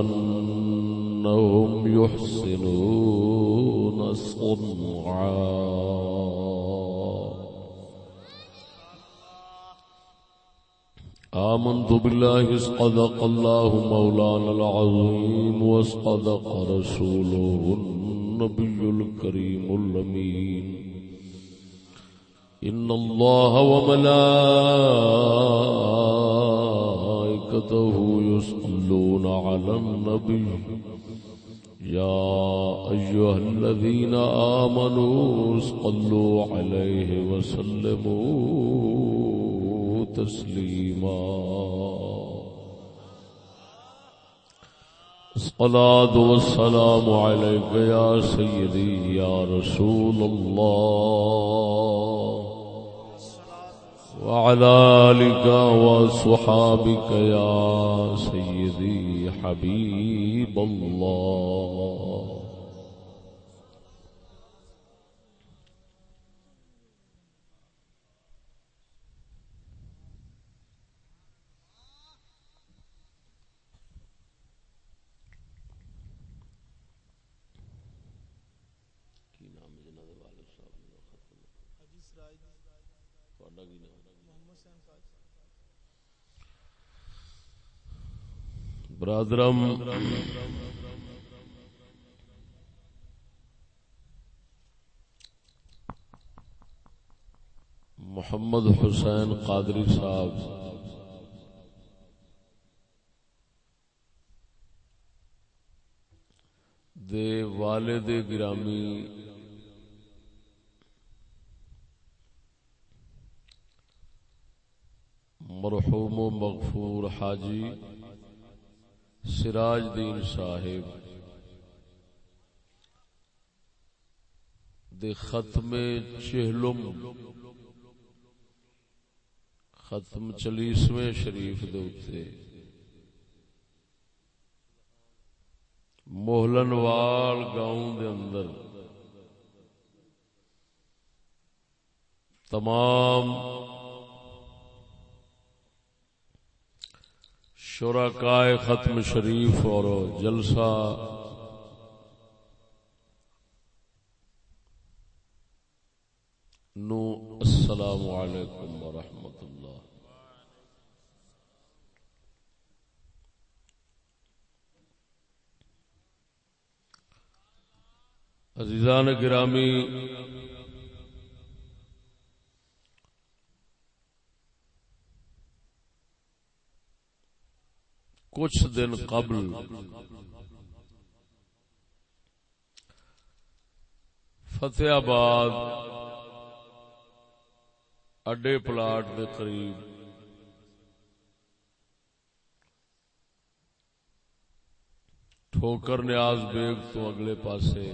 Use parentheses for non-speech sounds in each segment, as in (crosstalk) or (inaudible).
أنهم يحسنون صنعا. آمنت بالله اسقدق الله مولانا العظيم واسقدق رسوله النبي الكريم الأمين. إن الله وملائكته يسألون على النبي يا أيها الذين آمنوا اسقلوا عليه وسلموا تسلیما الصلاة والسلام عليك يا سيدي يا رسول الله وعلى آلك وصحابك يا سيدي حبيب الله. برادرم۔ محمد حسین قادری صاحب۔ دے والد گرامی۔ مرحوم و مغفور حاجی۔ سراج دین صاحب دے ختم چہلم، ختم چلیسویں شریف دے محلن وال گاؤں دے اندر تمام شرکائے ختم شریف اور جلسہ نو السلام علیکم ورحمۃ اللہ۔ عزیزان گرامی کچھ دن قبل فتح آباد اڈے پلاٹ کے قریب ٹھوکر نیاز بیگ تو اگلے پاسے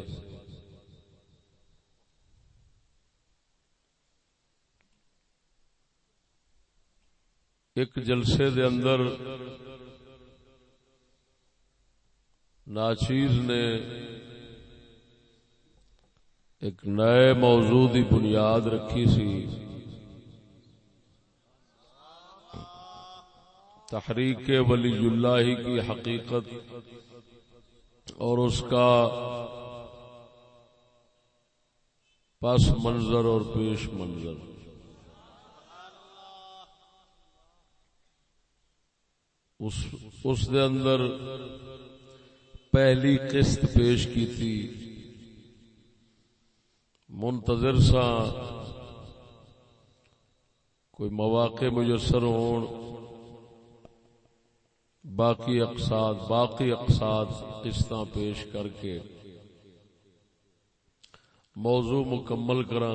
ایک جلسے دے اندر ناچیز نے ایک نئے موضوع کی بنیاد رکھی سی۔ تحریک ولی اللہ کی حقیقت اور اس کا پس منظر اور پیش منظر۔ اس دے اندر پہلی قسط پیش کی تھی۔ منتظر سا۔ کوئی مواقع میسر ہون۔ باقی اقساط باقی اقساط قسط پیش کر کے۔ موضوع مکمل کرا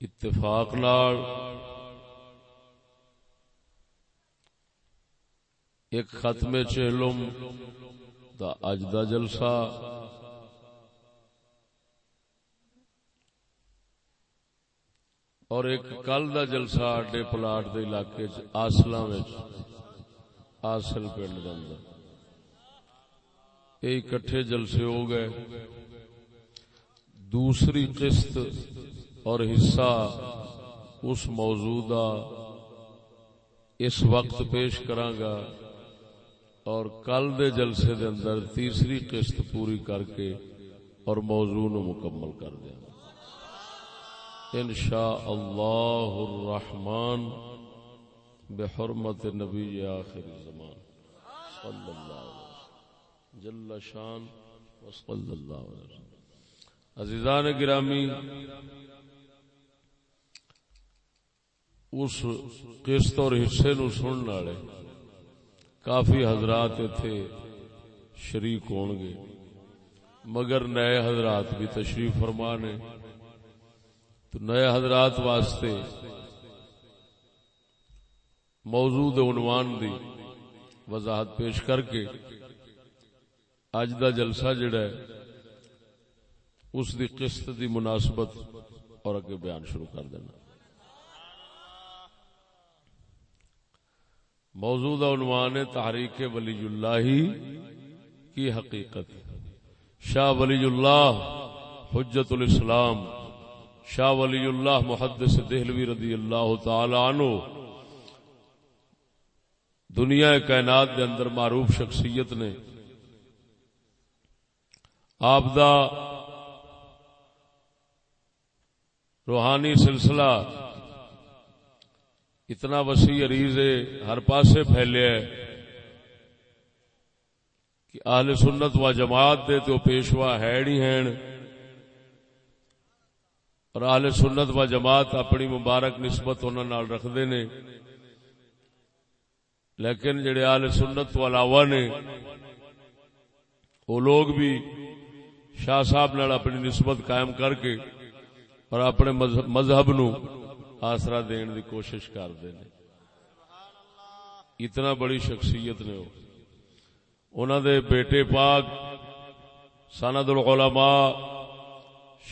اتفاق نال۔ ایک ختم چہلم، دا اج دا جلسہ۔ اور ایک کل دا جلسہ اڈے پلاٹ دے علاقے چ آسل آسل پنڈ اندر۔ یہ اکٹھے جلسے ہو گئے۔ دوسری قسط اور حصہ اس موضوع اس وقت پیش کرانگا اور کل دے جلسے دے اندر تیسری قسط پوری کر کے اور موضوع نو مکمل کر دیا ان شاء اللہ الرحمن بحرمت نبی آخر زمان۔ صلی اللہ علیہ وسلم۔ جل شان وصل اللہ علیہ وسلم۔ عزیزان گرامی، اس قسط اور حصے نو سننے والے کافی حضرات اتنے شریک ہون گے مگر نئے حضرات بھی تشریف فرما نے تو نئے حضرات واسطے موجود عنوان دی وضاحت پیش کر کے اج دا جلسہ جڑا ہے، اس دی قسط دی مناسبت اور اگے بیان شروع کر دینا۔ موجودہ عنوان تحریک ولی اللہ کی حقیقت۔ شاہ ولی اللہ حجت الاسلام، شاہ ولی اللہ محدث دہلوی رضی اللہ تعالی عنہ۔ دنیا کائنات دے اندر معروف شخصیت نے آپ دا روحانی سلسلہ اتنا وسیع عریض ہے، ہر پاسے پھیلے کہ اہل سنت و جماعت دے تو پیشوا ہے نہیں ہیں۔ اور اہل سنت و جماعت اپنی مبارک نسبت انہوں رکھتے نے۔ لیکن جڑے اہل سنت تو علاوہ نے، وہ لوگ بھی شاہ صاحب نال اپنی نسبت قائم کر کے اور اپنے مذہب نو آسرا دین دی کوشش کرتے ہیں اتنا بڑی شخصیت نے وہ۔ انہوں دے بیٹے پاک سند العلماء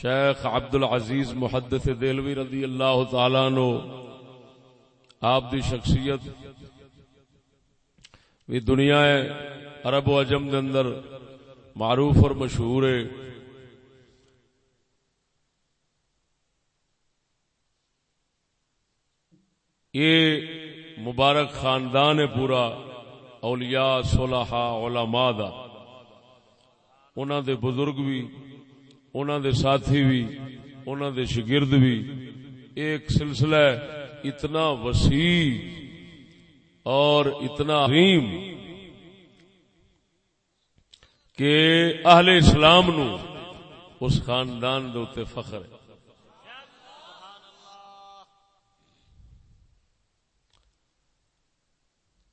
شیخ عبد العزیز محدث دلوی رضی اللہ تعالی نو آپ دی شخصیت بھی دنیا عرب و عجم دے اندر معروف اور مشہور ہے۔ یہ مبارک خاندان ہے پورا، اولیاء، صلحاء، علماء دا۔ انہاں دے بزرگ بھی، انہاں دے ساتھی بھی، انہاں دے شگرد بھی۔ ایک سلسلہ اتنا وسیع اور اتنا عظیم کہ اہل اسلام نو اس خاندان دے فخر ہے۔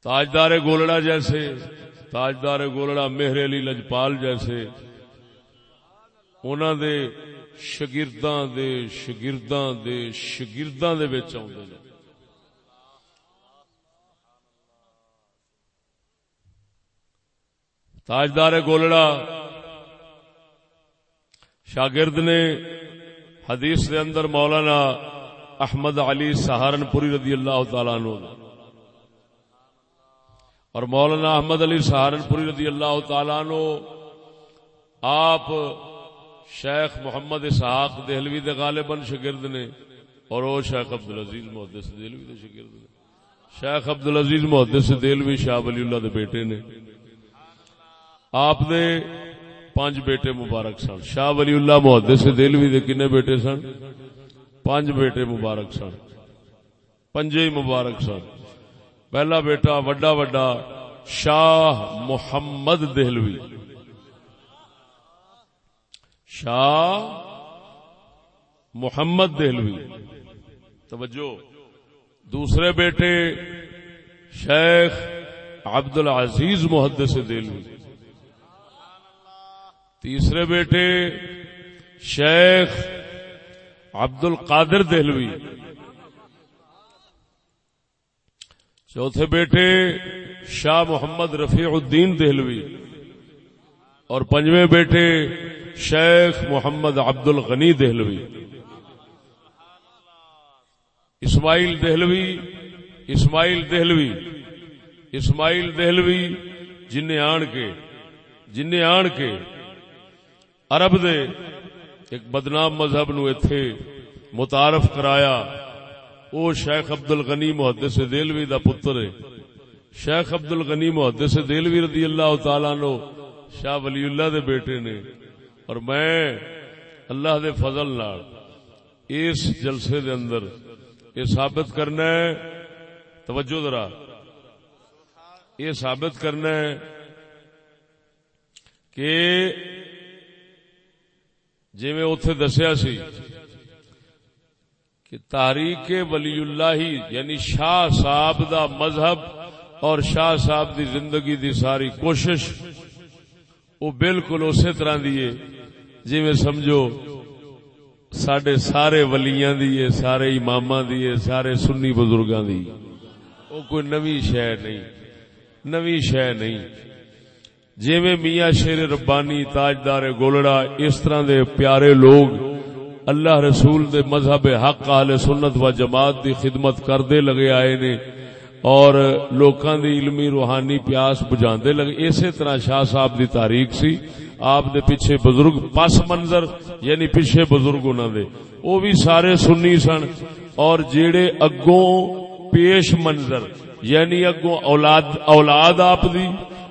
تاجدار گولڑا جیسے، تاجدار گولڑا مہر علی لجپال جیسے۔ انہوں دے شگرداں دے شگرداں دے شگرداں دے بچ آدھے تاجدار گولڑا شاگرد نے حدیث دے اندر مولانا احمد علی سہارنپوری رضی اللہ تعالی عنہ اور مولانا احمد علی سہارنپوری رضی اللہ تعالیٰ نو آپ شیخ محمد اسحاق دہلوی دے غالباً شگرد نے، اور وہ شیخ عبدالعزیز محدث دہلوی دے شگرد نے۔ شیخ عبدالعزیز محدث دہلوی شاہ ولی اللہ دے بیٹے نے۔ آپ دے پانچ بیٹے مبارک سن۔ شاہ ولی اللہ محدث دہلوی دے کنے بیٹے سن؟ پانچ بیٹے مبارک سن۔ پنجے مبارک سن۔ پہلا بیٹا وڈا وڈا شاہ محمد دہلوی شاہ محمد دہلوی توجہ دوسرے بیٹے شیخ عبد العزیز محدث دہلوی تیسرے بیٹے شیخ عبد القادر دہلوی چوتھے بیٹے شاہ محمد رفیع الدین دہلوی اور پنجویں بیٹے شیخ محمد عبد الغنی دہلوی۔ اسماعیل دہلوی اسماعیل دہلوی اسماعیل دہلوی جن آن کے جن آن کے۔ عرب دے ایک بدنام مذہب نو ایتھے متعارف کرایا۔ او شیخ عبد الغنی محدث دلوی دا پتر ہے۔ شیخ عبد الغنی محدث دلوی رضی اللہ تعالی نو شاہ ولی اللہ دے بیٹے نے۔ اور میں اللہ دے فضل نال اس جلسے دے اندر یہ ثابت کرنا ہے۔ توجہ ذرا۔ یہ ثابت کرنا ہے کہ جی میں اتے دسیا سی کہ تاریخ ولی اللہ یعنی شاہ صاحب دا مذہب اور شاہ صاحب دی زندگی دی ساری کوشش، وہ بالکل اسی طرح دی ہے۔ جی میں سمجھو سڈے سارے ولیاں دی ہے، سارے امام دی ہے، سارے سنی بزرگاں دی۔ وہ کوئی نوی شہ نہیں، نوی شہ نہیں۔ جی میں میاں شیر ربانی، تاجدار گولڑا، اس طرح دے پیارے لوگ اللہ رسول دے مذہب حق اہل سنت و جماعت دی خدمت کردے لگے آئے نے اور لوکاں دی علمی روحانی پیاس بجاندے لگے۔ اسی طرح شاہ صاحب دی تاریخ سی۔ آپ دے پیچھے بزرگ پس منظر یعنی پیچھے بزرگ انہوں دے۔ وہ بھی سارے سنی سن اور جیڑے اگوں پیش منظر یعنی اگوں اولاد اولاد آپ دی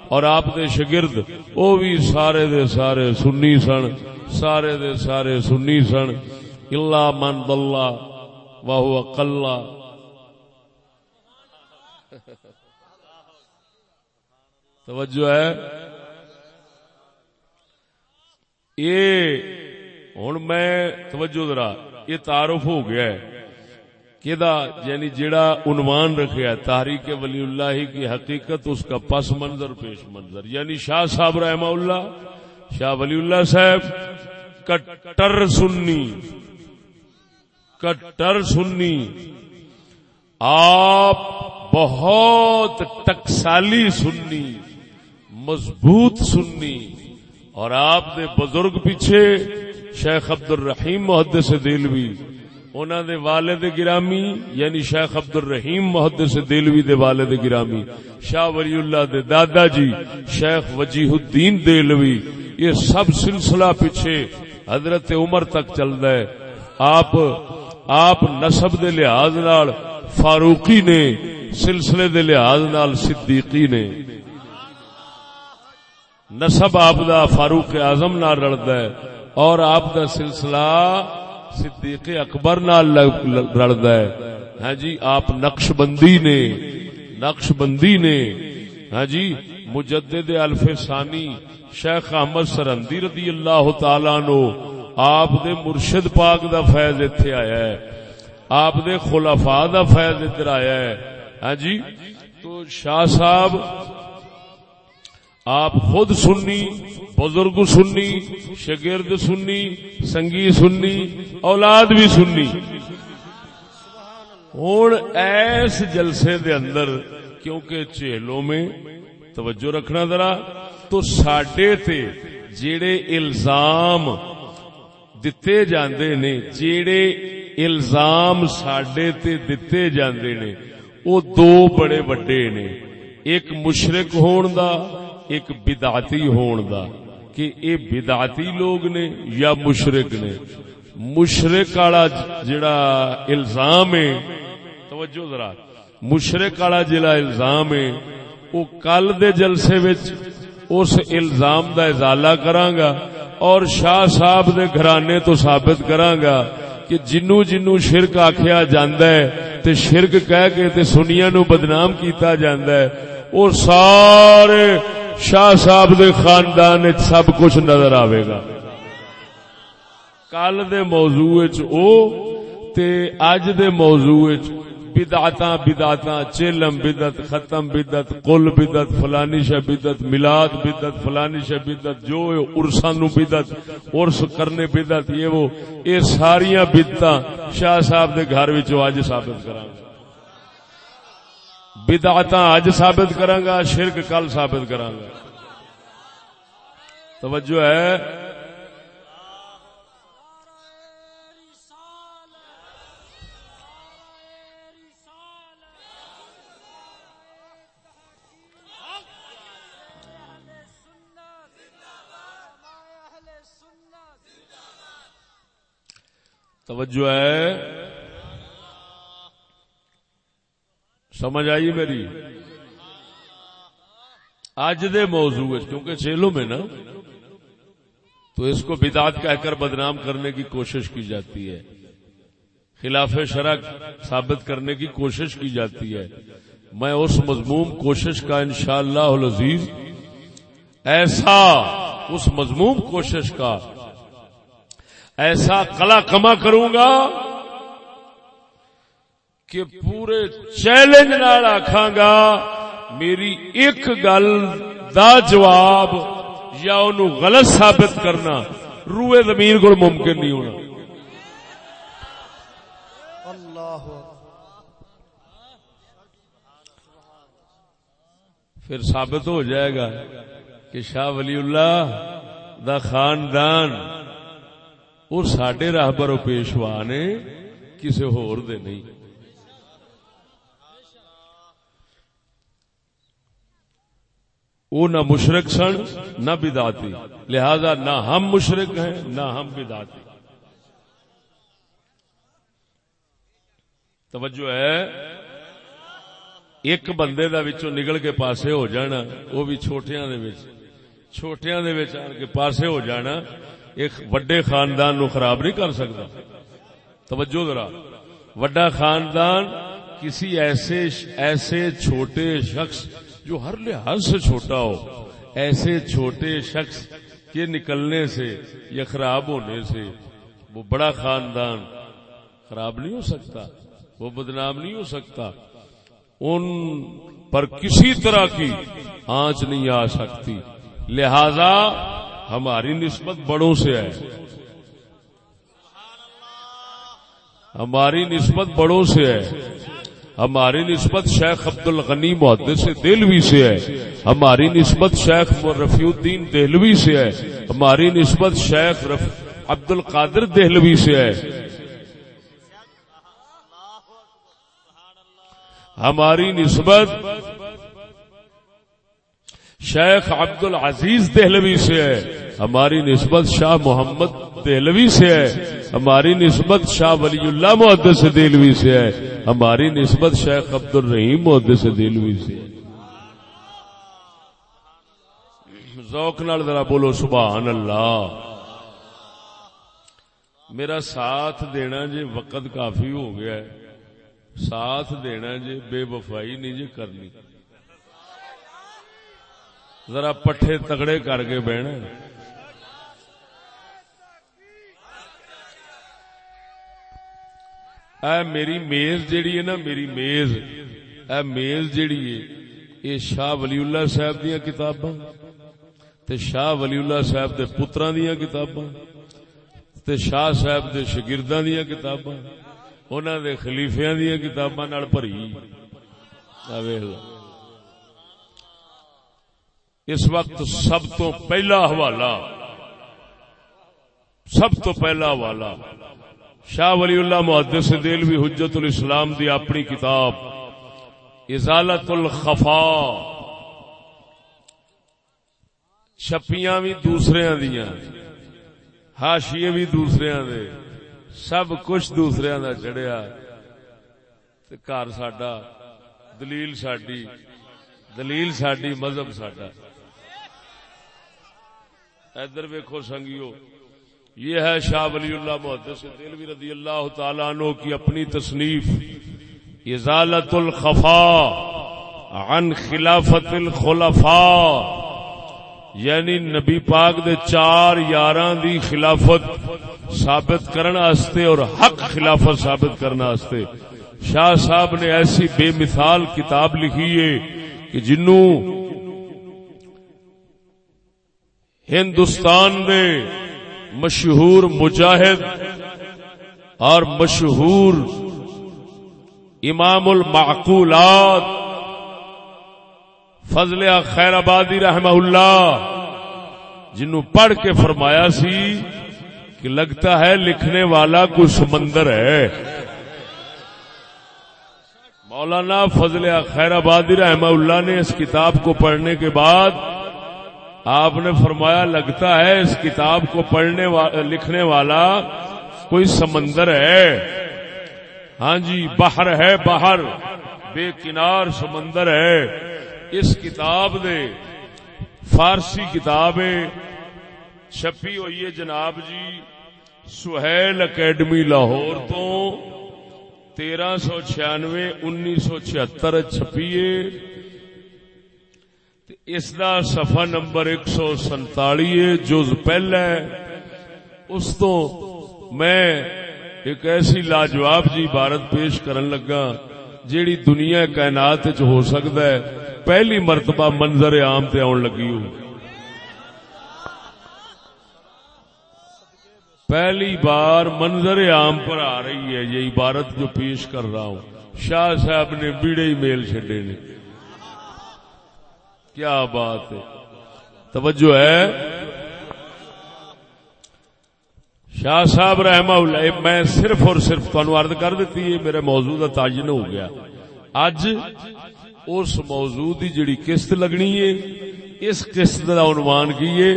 اور آپ دے شگرد، وہ بھی سارے دے سارے سنی سن۔ سارے دے سارے سنی سن۔ اللہ من دلہ واہ کلا توجہ ہے۔ یہ ہوں میں توجہ ذرا، یہ تعارف ہو گیا ہے۔ کہ یعنی جڑا عنوان رکھا ہے تاریخ ولی اللہ کی حقیقت، اس کا پس منظر، پیش منظر۔ یعنی شاہ صاحب رحمہ اللہ شاہ ولی اللہ صاحب، کٹر سنی۔ کٹر سنی۔ آپ بہت ٹکسالی سنی، مضبوط سنی۔ اور آپ دے بزرگ پیچھے شیخ عبد الرحیم محدث سے دلوی انہوں دے والد گرامی یعنی شیخ عبد الرحیم محدث سے دلوی دے والد گرامی۔ شاہ ولی اللہ دے دادا جی شیخ وجیح الدین دلوی یہ سب سلسلہ پیچھے حضرت عمر تک چل رہا ہے۔ آپ آپ نسب دے لحاظ نال، فاروقی نے، سلسلے دے لحاظ نال صدیقی نے۔ نسب آپ دا فاروق اعظم نال رلدا ہے اور آپ دا سلسلہ صدیق اکبر نال رلدا ہے۔ ہاں جی آپ نقش بندی نے نقش بندی نے۔ ہاں جی مجدد الف ثانی شیخ احمد سرندی رضی اللہ تعالی نو آپ دے مرشد پاک دا فیض ایتھے آیا ہے۔ آپ دے خلفاء دا فیض ادھر آیا ہے۔ ہاں جی؟ تو شاہ صاحب، آپ خود سننی بزرگ سننی شگرد سننی سنگی سننی اولاد بھی سننی ہوں ایس جلسے دے اندر، کیونکہ چہلوں میں توجہ رکھنا ذرا۔ تو ساڈے تے جیڑے الزام دتے جاندے نے، جیڑے الزام ساڈے تے دتے جاندے نے، او دو بڑے بڑے نے۔ ایک مشرک ہون دا، ایک بدعتی ہون دا۔ کہ اے بدعتی لوگ نے یا مشرک نے؟ مشرک والا جڑا الزام ہے، توجہ ذرا، مشرک والا جڑا الزام ہے وہ کل دے جلسے وچ اس الزام دا ازالہ کراں گا اور شاہ صاحب دے گھرانے تو ثابت کراں گا کہ جنو جنو شرک آکھیا جاندا ہے تے شرک کہہ کے تے سنیا نو بدنام کیتا جاندا ہے۔ اور سارے شاہ صاحب دے خاندان وچ سب کچھ نظر آئے گا۔ کل دے موضوع وچ او تے اج دے موضوع وچ بدعتاں بدعتاں چلم بدت ختم بدت قل بدت فلانی شہ بدت میلاد بدت فلانی شہ بدت جو ارساں نو بدت ارس کرنے بدت یہ وہ اے ساریاں بدتاں شاہ صاحب دے گھر وچوں اج ثابت کراں بدعتاں اج ثابت کراں گا، شرک کل ثابت کراں گا۔ توجہ ہے۔ توجہ ہے۔ سمجھ آئی میری؟ آج دے موضوع کیونکہ چیلوں میں نا، تو اس کو بدعت کہہ کر بدنام کرنے کی کوشش کی جاتی ہے۔ خلاف شرک ثابت کرنے کی کوشش کی جاتی ہے۔ میں اس مضموم کوشش کا انشاءاللہ العزیز، ایسا اس مضموم کوشش کا ایسا کلا کما کروں گا کہ پورے چیلنج نال آخا گا میری ایک گل دا جواب یا انہوں غلط ثابت کرنا روئے زمین کو ممکن نہیں ہونا۔ پھر ثابت ہو جائے گا کہ شاہ ولی اللہ دا خاندان اور سڈے راہ برو پیشوا نے کسی ہور دے نہیں وہ نہ مشرق سن نہ بداتی لہذا نہ ہم مشرق ہیں نہ ہم بداتی توجہ ہے ایک بندے دا وچوں نکل کے پاسے ہو جانا وہ بھی چھوٹیاں دے وچ چھوٹیاں دے وچ آن کے پاسے ہو جانا ایک وڈے خاندان نو خراب نہیں کر سکتا۔ توجہ ذرا۔ وڈا خاندان کسی ایسے ایسے چھوٹے شخص جو ہر لحاظ سے چھوٹا ہو، ایسے چھوٹے شخص کے نکلنے سے یا خراب ہونے سے، وہ بڑا خاندان خراب نہیں ہو سکتا، وہ بدنام نہیں ہو سکتا۔ ان پر کسی طرح کی آنچ نہیں آ سکتی۔ لہذا ہماری نسبت بڑوں سے ہے۔ ہماری نسبت بڑوں سے ہے۔ ہماری نسبت شیخ عبد الغنی محدث سے سے ہے۔ ہماری نسبت شیخ رفیع الدین دہلوی سے ہے۔ ہماری نسبت شیخ عبد القادر دہلوی سے ہے۔ ہماری نسبت شیخ عبد العزیز دہلوی سے ہے۔ ہماری نسبت شاہ محمد دہلوی سے ہے، ہماری نسبت شاہ ولی اللہ محدث دہلوی سے ہے، ہماری نسبت شیخ عبد الرحیم محدث دہلوی سے ہے۔ ذوق نال ذرا بولو، سبحان اللہ۔ میرا ساتھ دینا جی وقت کافی ہو گیا ہے۔ ساتھ دینا جی بے وفائی نہیں جی کرنی۔ ذرا پٹھے تگڑے کر کے بہنا اے میری میز جیڑی ہے نا، میری میز۔ اے میز جیڑی ہے، یہ شاہ ولی اللہ صاحب دیا کتاباں۔ تے شاہ ولی اللہ صاحب دے پتراں دیا کتاباں۔ تے شاہ صاحب دے شاگرداں دیا کتاباں۔ انہاں دے خلیفیاں دیا کتاباں نال بھری۔ آ اس وقت سب تو پہلا حوالہ، سب تو پہلا حوالہ شاہ ولی اللہ محدث دلوی حجت الاسلام دی اپنی کتاب، ازالت الخفا۔ چھپیاں بھی دوسرے دیا ہاشیے بھی دوسرے دے، سب کچھ دوسرے دا چڑھیا گھر ساڈا، دلیل ساڈی دلیل ساڈی مذہب ساڈا۔ ادھر ویکو سنگیو۔ یہ ہے شاہ ولی اللہ محدث دلوی رضی اللہ تعالیٰ عنہ کی اپنی تصنیف ازالت الخفا عن خلافت الخلفاء یعنی نبی پاک دے چار یاران دی خلافت ثابت کرنا آستے اور حق خلافت ثابت کرنا آستے۔ شاہ صاحب نے ایسی بے مثال کتاب لکھی ہے کہ جنوں ہندوستان دے مشہور مجاہد اور مشہور امام المعقولات فضل خیر آبادی رحمہ اللہ جنو پڑھ کے فرمایا سی کہ لگتا ہے لکھنے والا کوئی سمندر ہے۔ مولانا فضل خیر آبادی رحمہ اللہ نے اس کتاب کو پڑھنے کے بعد آپ نے فرمایا لگتا ہے اس کتاب کو پڑھنے والا لکھنے والا کوئی سمندر ہے۔ ہاں جی باہر ہے باہر بے کنار سمندر ہے۔ اس کتاب دے فارسی کتاب چھپی ہوئی ہے جناب جی۔ سہیل اکیڈمی لاہور تو تیرہ سو چھیانوے، انیس سو چھتر چھپیے اس دا صفحہ نمبر ایک سو سنتالی جز پہلا اس تو میں ایک ایسی لاجواب جی عبارت پیش کرن لگا، جیڑی دنیا کائنات ہو سکتا ہے۔ پہلی مرتبہ منظر عام تے آن لگی ہو۔ پہلی بار منظر عام پر آ رہی ہے، یہ عبارت جو پیش کر رہا ہوں۔ شاہ صاحب نے بیڑے ہی میل چڈے نے۔ کیا بات ہے؟ توجہ ہے؟ شاہ صاحب رحمہ اللہ میں صرف اور صرف ارد کر دیتی ہے میرے موضوع کا تعین ہو گیا۔ اج اس موضوع کی جڑی قسط لگنی ہے، اس قسط کا عنوان کی ہے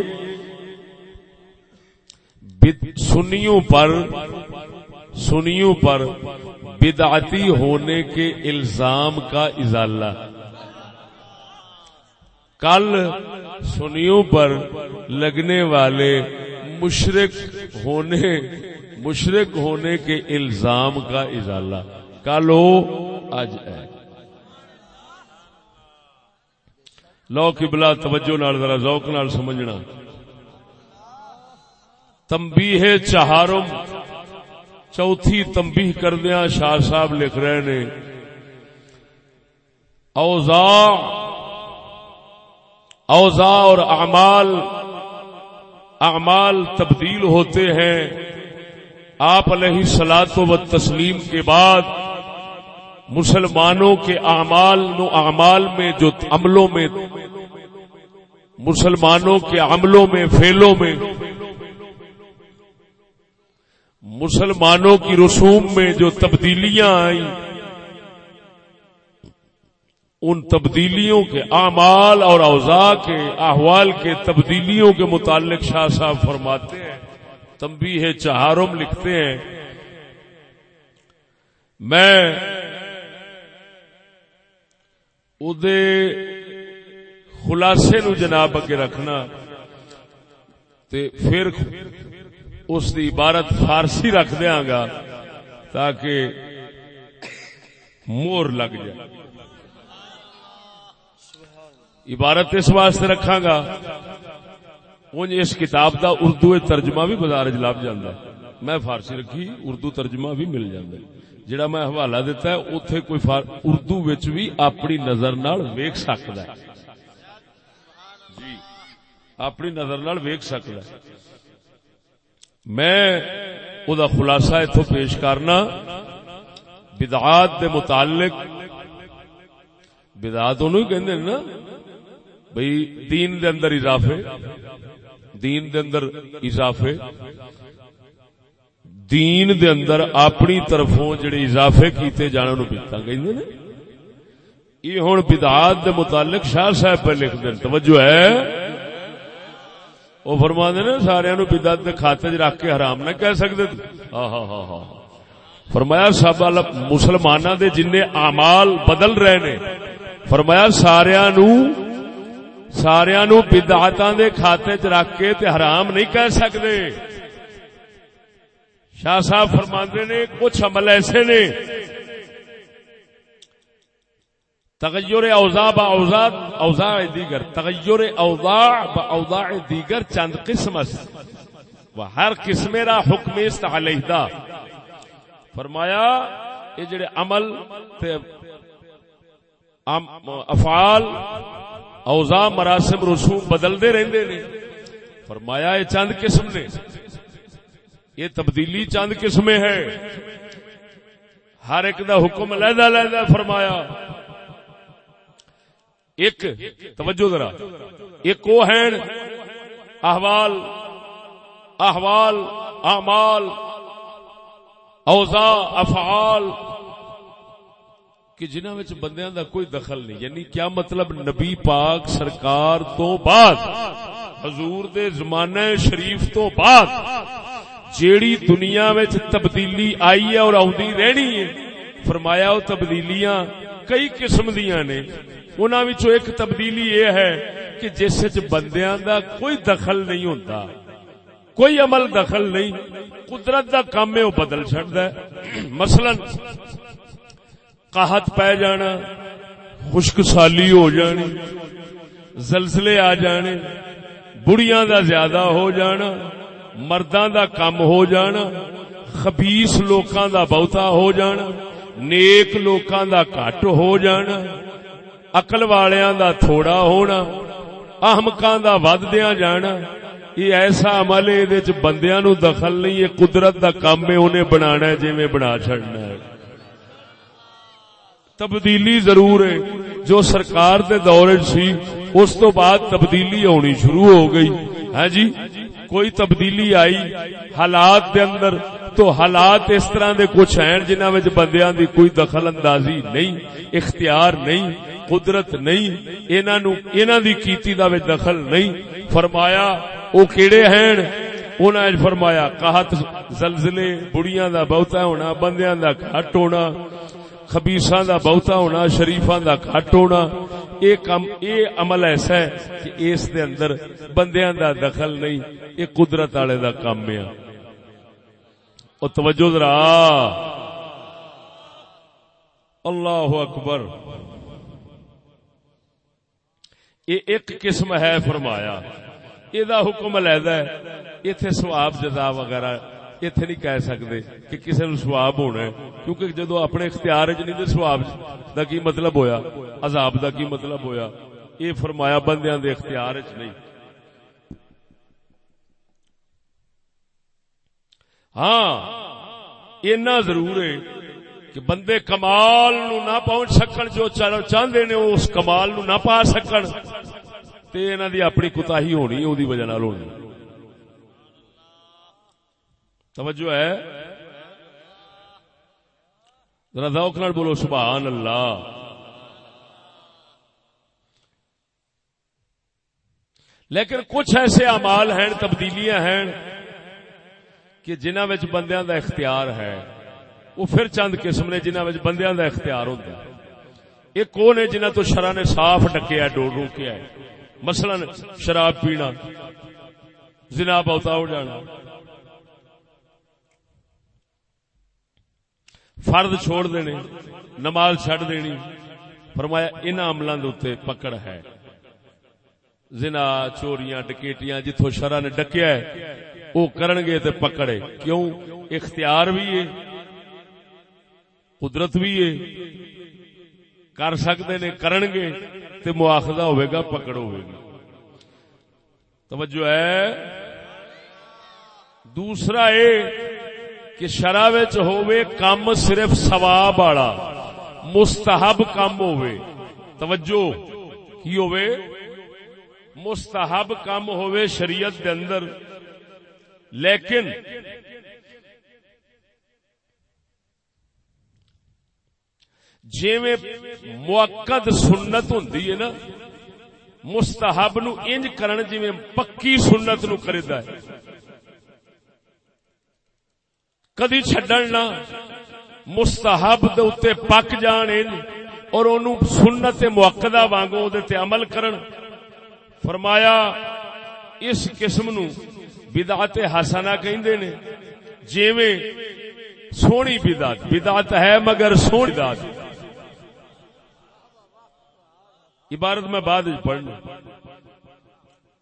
سنیوں پر سنیوں پر بدعتی ہونے کے الزام کا ازالہ۔ کل سنیوں پر لگنے والے مشرق ہونے مشرق ہونے کے الزام کا ازالہ۔ کل ہو آج ہے۔ لو کی بلا توجہ نال، ذرا ذوق نال سمجھنا۔ تمبی ہے چہارم، چوتھی تمبی کردیا شاہ صاحب لکھ رہے نے۔ اوزا اوزا اور اعمال اعمال تبدیل ہوتے ہیں۔ آپ علیہ سلاد و تسلیم کے بعد مسلمانوں کے اعمال نو اعمال میں جو عملوں میں، مسلمانوں کے عملوں میں فیلوں میں، مسلمانوں کی رسوم میں جو تبدیلیاں آئیں ان تبدیلیوں کے اعمال اور اوضاع کے احوال کے تبدیلیوں کے متعلق شاہ صاحب فرماتے ہیں تمبی ہے چہارم لکھتے ہیں۔ میں ادے خلاصے نو جناب اگے رکھنا تے پھر اس دی عبارت فارسی رکھ دیا گا تاکہ مور لگ جائے۔ عبارت اس واسطے رکھا گا۔ انج اس کتاب دا اردو ترجمہ بھی بازار لب جانا میں فارسی رکھی، اردو ترجمہ بھی مل جاتا جڑا میں حوالہ دیتا ہے اتے کوئی فار... اردو وچ بھی اپنی نظر نال ویک سکتا ہے۔ جی اپنی نظر نال ویک سکتا ہے۔ میں او دا خلاصہ اتو پیش کرنا۔ بدعات دے متعلق، بدعات انہوں ہی کہندے نا۔ بھئی دین دے اندر اضافے، دین دے اندر اضافے، دین دے اندر اپنی طرفوں جڑے اضافے کیتے جانے نو بیتا کہندے نا۔ یہ ہن بدعات دے متعلق شاہ صاحب پہ لکھ دیں توجہ ہے۔ وہ فرما دے نا سارا نو بدعت دے کھاتے چ رکھ کے حرام نہ کہہ سکتے ہاں ہاں ہاں ہاں فرمایا، سب مسلمانوں دے جن اعمال بدل رہے نے، فرمایا سارا نو سارا نو بدعتاں دے کھاتے چ رکھ کے تے حرام نہیں کہہ سکتے شاہ صاحب فرماندے نے، کچھ عمل ایسے نے۔ تغیر اوضاع با اوضاع اوضاع دیگر، تغیر اوضاع با اوضاع دیگر چند قسم است۔ و ہر قسم را حکم است علیہدہ فرمایا، یہ جڑے عمل تے افعال اوضاع مراسم رسوم بدل دے رہندے نے۔ فرمایا، یہ چند قسم نے۔ یہ تبدیلی چند قسمیں ہے۔ ہر ایک دا حکم علیحدہ علیحدہ فرمایا۔ ایک، توجہ ذرا۔ ایک وہ ہیں۔ احوال احوال، اعمال اوزا افعال۔ کہ جنہوں میں بندیاں دا کوئی دخل نہیں یعنی کیا مطلب نبی پاک سرکار تو بعد، حضور دے زمانہ شریف تو بعد جیڑی دنیا میں تبدیلی آئی ہے اور آدھی رہنی ہے، فرمایا وہ تبدیلیاں کئی قسم دیا نے۔ ایک تبدیلی یہ ہے کہ جس بندیاں دا کوئی دخل نہیں ہوتا کوئی عمل دخل نہیں، قدرت دا کام ہے وہ بدل چڑتا ہے۔ مثلا قحط پی جانا خشک سالی ہو جانی، زلزلے آ جانے، بڑیاں دا زیادہ ہو جانا، مرداں دا کم ہو جانا خبیس لوکاں دا بہتا ہو جانا، نیک لوکاں دا کٹ ہو جانا اقل والیاں دا تھوڑا ہونا احمقاں دا وددیاں جانا، یہ ایسا عمل ہے بندیاں نو دخل نہیں، یہ قدرت دا کام ہے، انہیں بنانا ہے جی بنا چڑنا تبدیلی ضرور ہے۔ جو سرکار دے دور سی، اس تو بعد تبدیلی ہونی شروع ہو گئی۔ ہاں جی؟ کوئی تبدیلی آئی حالات دے اندر، تو حالات اس طرح دے کچھ ہیں جنہ وچ بندیاں دی کوئی دخل اندازی نہیں، اختیار نہیں، قدرت نہیں۔ انہاں نو، انہاں دی کیتی دا وچ دخل نہیں۔ فرمایا، او کیڑے ہیں؟ انہاں نے فرمایا، قحط زلزلے، بڑیاں دا بہتا ہونا، بندیاں دا گھٹ ہونا۔ خبیساں دا بہتا ہونا، شریفاں دا گھٹ ہونا اے کم اے عمل ایسا ہے کہ اس دے اندر بندیاں دا دخل نہیں اے قدرت والے دا کام ہے۔ او توجہ ذرا۔ اللہ اکبر۔ یہ ایک قسم ہے فرمایا۔ یہ حکم علیحدہ ہے۔ ایتھے ثواب جزا وغیرہ۔ ایتھے نہیں کہہ سکتے کہ کسی نو ثواب ہونا ہے کیونکہ جدو اپنے اختیار چ نہیں ثواب دا کی مطلب ہویا عذاب دا کی مطلب ہویا یہ فرمایا بندیاں دے اختیار چ نہیں ہاں اینا ضرور ہے کہ بندے کمال نو نہ پہنچ سکن جو چاہتے نے اس کمال نو نہ پا سکن تے انہاں دی اپنی کوتاہی ہونی او وجہ نال ہونی توجہ ہے؟ ذرا ذوق نال بولو، سبحان اللہ۔ لیکن کچھ ایسے اعمال ہیں، تبدیلیاں ہیں، کہ جنہ وچ بندیاں دا اختیار ہے۔ وہ پھر چند قسم نے جنہ وچ بندیاں دا اختیار ہوندا۔ ہے ایک کون ہے جنہ تو شرع نے صاف ڈکیا ڈور روکیا۔ ہے مثلا شراب پینا، زنا بہتا ہو جانا۔ فرد چھوڑ دینے، نماز چھڑ دینی۔ فرمایا ان عملوں کے پکڑ ہے۔ زنا، چوریاں ڈکیٹیاں جتوں شرح نے ڈکیا ہے وہ کرن گے تے پکڑے۔ کیوں؟ اختیار بھی ہے، قدرت بھی ہے۔ کر سکتے نے، کرن گے تے مواخذہ ہوئے گا، پکڑ ہوئے گی توجہ ہے۔ دوسرا یہ کہ شرح ہوئے کام صرف سواب والا، مستحب کام ہوئے توجہ، کی ہوئے مستحب کام ہوئے شریعت دے اندر۔ لیکن جی میں موقد سنت ہوں نا، مستحب نو انج کرن جی میں پکی سنت نو کردا ہے۔ کدی چڈن نہ۔ مستحب دے اتے پک جان اور انہوں سنت موقع وانگو دے تے عمل کرن۔ فرمایا، اس قسم نو بدعت حسنہ کہندے نے۔ جیویں سونی بدعت بدعت ہے مگر سونی بدعت۔ عبارت میں بعد پڑھنا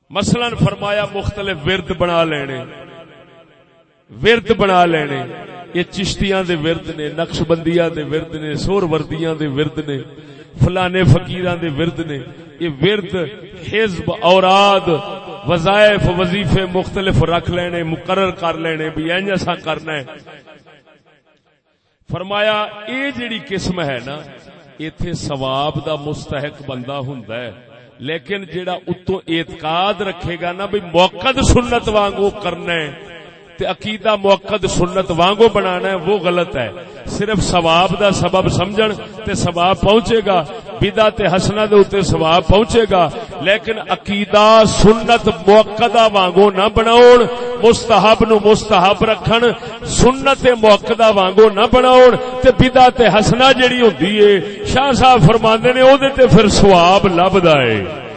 مثلا فرمایا، مختلف ورد بنا لینے۔ ورد بنا لینے۔ یہ چشتیاں دے ورد نے نقش بندیاں دے ورد نے سور وردیاں دے ورد نے، فلانے فقیران دے ورد نے۔ یہ ورد حزب، اوراد، وظائف، وظیفے مختلف رکھ لینے، مقرر کر لینے بھی این ایسا کرنا ہے۔ فرمایا اے جڑی قسم ہے نا، ایتھے ثواب دا مستحق بندہ ہوندا ہے۔ لیکن جیڑا اتو اعتقاد رکھے گا نا بھی موقع سنت وانگو کرنا ہے۔ تے عقیدہ موقع سنت وانگو بنانا ہے، وہ غلط ہے۔ صرف ثواب دا سبب سمجھن تے ثواب پہنچے گا بدا تے حسنہ دے اوتے ثواب پہنچے گا۔ لیکن عقیدہ سنت موقع وانگو نہ بناون، مستحب نو مستحب رکھن، سنت موقع وانگو نہ بناون تے بدا تے حسنہ جڑی ہوندی ہے، شاہ صاحب فرماندے نے او دے تے پھر ثواب لبدا ہے۔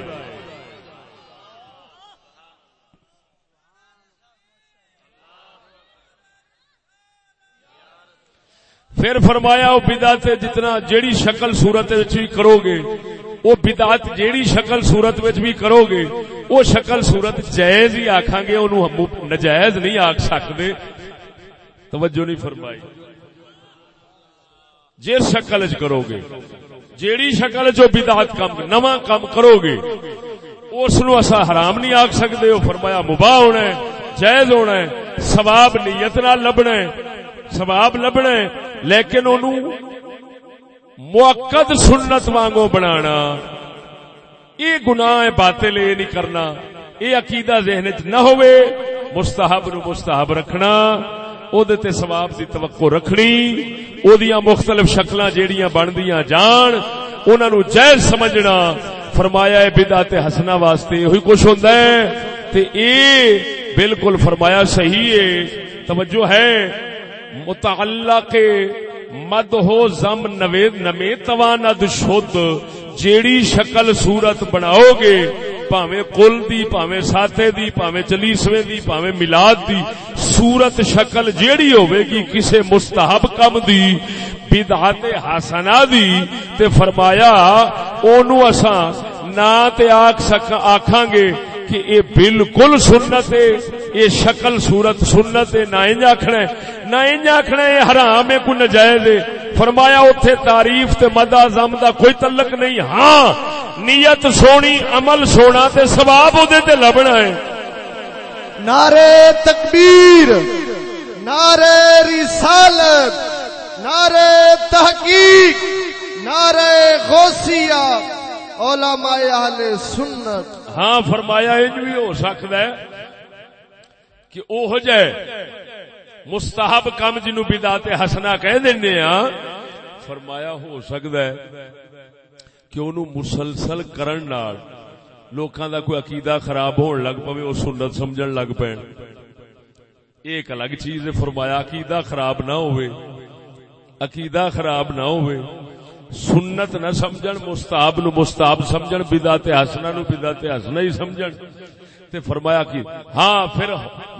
پھر فرمایا وہ بدعت جتنا جیڑی شکل صورت بھی کرو گے، وہ بدعت جیڑی شکل صورت بھی کرو گے، وہ شکل صورت جائز ہی آکھاں گے، انہوں نجائز نہیں آکھ سکتے۔ توجہ نہیں فرمائی۔ جس شکل چ کرو گے، جیڑی شکل چ بدعت کم، نواں کم کرو گے، اس نو اسا حرام نہیں آکھ سکتے۔ وہ فرمایا مباح ہونا ہے، جائز ہونا ہے، ثواب نیت نہ لبنا ہے۔ ثواب لبنا ہے، لیکن انہوں موقد سنت وانگو بنانا۔ یہ گناہ باطل یہ نہیں کرنا۔ یہ عقیدہ ذہن چ نہ ہوئے، مستحب نو مستحب رکھنا۔ او دے تے ثواب دی توقع رکھنی۔ او دیاں مختلف شکلاں جیڑیاں بندیاں جان، انہاں نو جائز سمجھنا۔ فرمایا ہے، بدعت حسنہ واسطے ہوئی کچھ ہوندا ہے۔ تے اے بالکل فرمایا صحیح ہے۔ توجہ ہے۔ متعلق مد ہو زم نوید نمے تواند شد، جیڑی شکل صورت بناؤ گے، پاوے کل دی، پاوے ساتے دی، پاوے چلیسویں دی، پاوے ملاد دی، صورت شکل جیڑی ہوے گی کسے مستحب کم دی، بدعت حسنہ دی، تے فرمایا اونوں اساں نہ تے آکھ سک آکھاں گے کہ اے بالکل سنت ہے، اے شکل صورت سنت ہے، نہ انج آکھنا ہے، نہ انج آکھنا ہے حرام ہے، کوئی ناجائز ہے۔ فرمایا اوتھے تعریف تے مدح زم دا کوئی تعلق نہیں۔ ہاں نیت سونی، عمل سونا تے ثواب اودے تے لبنا ہے۔ نعرے تکبیر نعرے رسالت نعرے تحقیق نعرے غوثیہ، علماء اہل سنت۔ ہاں فرمایا انج بھی ہو سکتا ہے کہ اوہ جائے مستحب کم جنو بدعت حسنا کہہ دینے ہاں فرمایا ہو سکتا ہے کہ انہوں مسلسل کرن نال لوکاں دا کوئی عقیدہ خراب ہون لگ پوے، او سنت سمجھن لگ پین۔ ایک الگ چیز فرمایا عقیدہ خراب نہ ہوئے، عقیدہ خراب نہ ہوئے۔ سنت نہ سمجھن، مستحب نو مستحب سمجھن، بدعت حسنہ نو بدعت حسنہ ہی سمجھن۔ تے فرمایا کہ ہاں پھر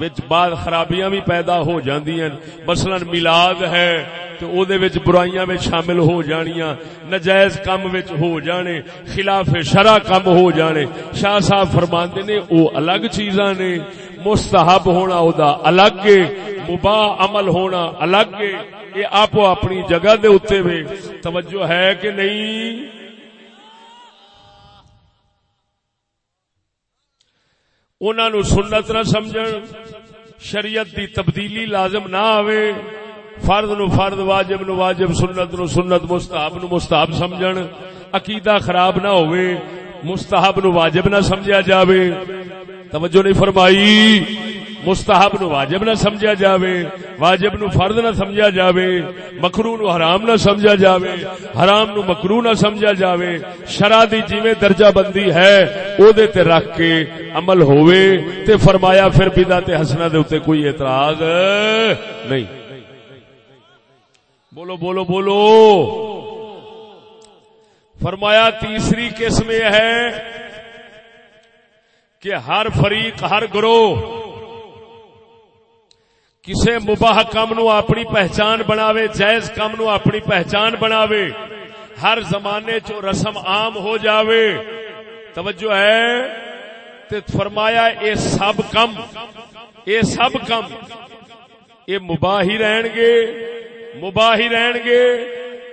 وچ بعد خرابیاں بھی پیدا ہو جاندیاں۔ مثلا میلاد ہے، تے او دے وچ برائیاں وچ شامل ہو جانیاں۔ ناجائز کم وچ ہو جانے، خلاف شرع کم ہو جانے۔ شاہ صاحب فرماندے نے، او الگ چیزاں نے۔ مستحب ہونا او دا الگ ہے۔ مباح عمل ہونا الگ یہ آپ اپنی جگہ دے اتنے وے۔ توجہ ہے کہ نہیں؟ انہوں سنت نہ سمجھ شریعت دی تبدیلی لازم نہ آوے۔ فرد نو فرد، واجب نو واجب، سنت نو سنت، مستحب نو مستحب سمجھن۔ عقیدہ خراب نہ ہوئے مستحب نو واجب نہ سمجھا جاوے۔ توجہ نہیں فرمائی؟ مستحب نو واجب نہ سمجھا جاوے، واجب نو فرد نہ سمجھا جاوے، مکرو نو حرام نہ سمجھا جاوے، حرام نو مکرو نہ سمجھا جاوے، شرع دی جویں درجہ بندی ہے او دے تے رکھ کے عمل ہووے، تے فرمایا پھر بدعت حسنہ دے اوتے کوئی اعتراض نہیں۔ بولو بولو بولو۔ فرمایا تیسری قسم یہ ہے کہ ہر فریق، ہر گروہ کسے مباح کم نو اپنی پہچان بناوے، جائز کم نو اپنی پہچان بناوے، ہر زمانے چو رسم عام ہو جاوے۔ توجہ ہے؟ تے فرمایا، اے سب کم، اے سب کم، اے مباح ہی رہن گے، مباح ہی رہن گے،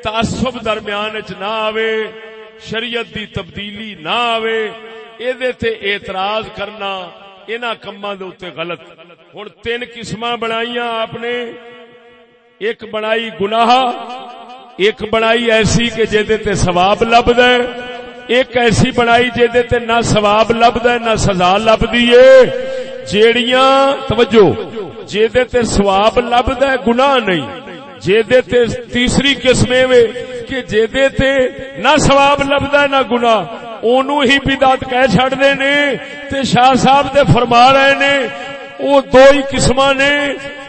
تعصب درمیان چ نہ آوے، شریعت دی تبدیلی نہ آوے۔ اے تے اعتراض کرنا، انہاں کماں دے اوتے غلط۔ ہوں تین قسم بنائی آپ نے۔ ایک بنائی گناہ، ایک بنائی ایسی کہ تے سواب لبد ایک ایسی بنائی تے نہ سواب لبد نہ سزا لبدی ہے۔ جیڑیاں، توجہ تے سواب لبد ہے، گناہ نہیں۔ تے تیسری قسم کہ تے نہ سواب لبد ہے، نہ گناہ۔ اونوں ہی بدعت کہہ چھڑ دے نے تے شاہ صاحب تے فرما رہے نے۔ وہ دو ہی قسم نے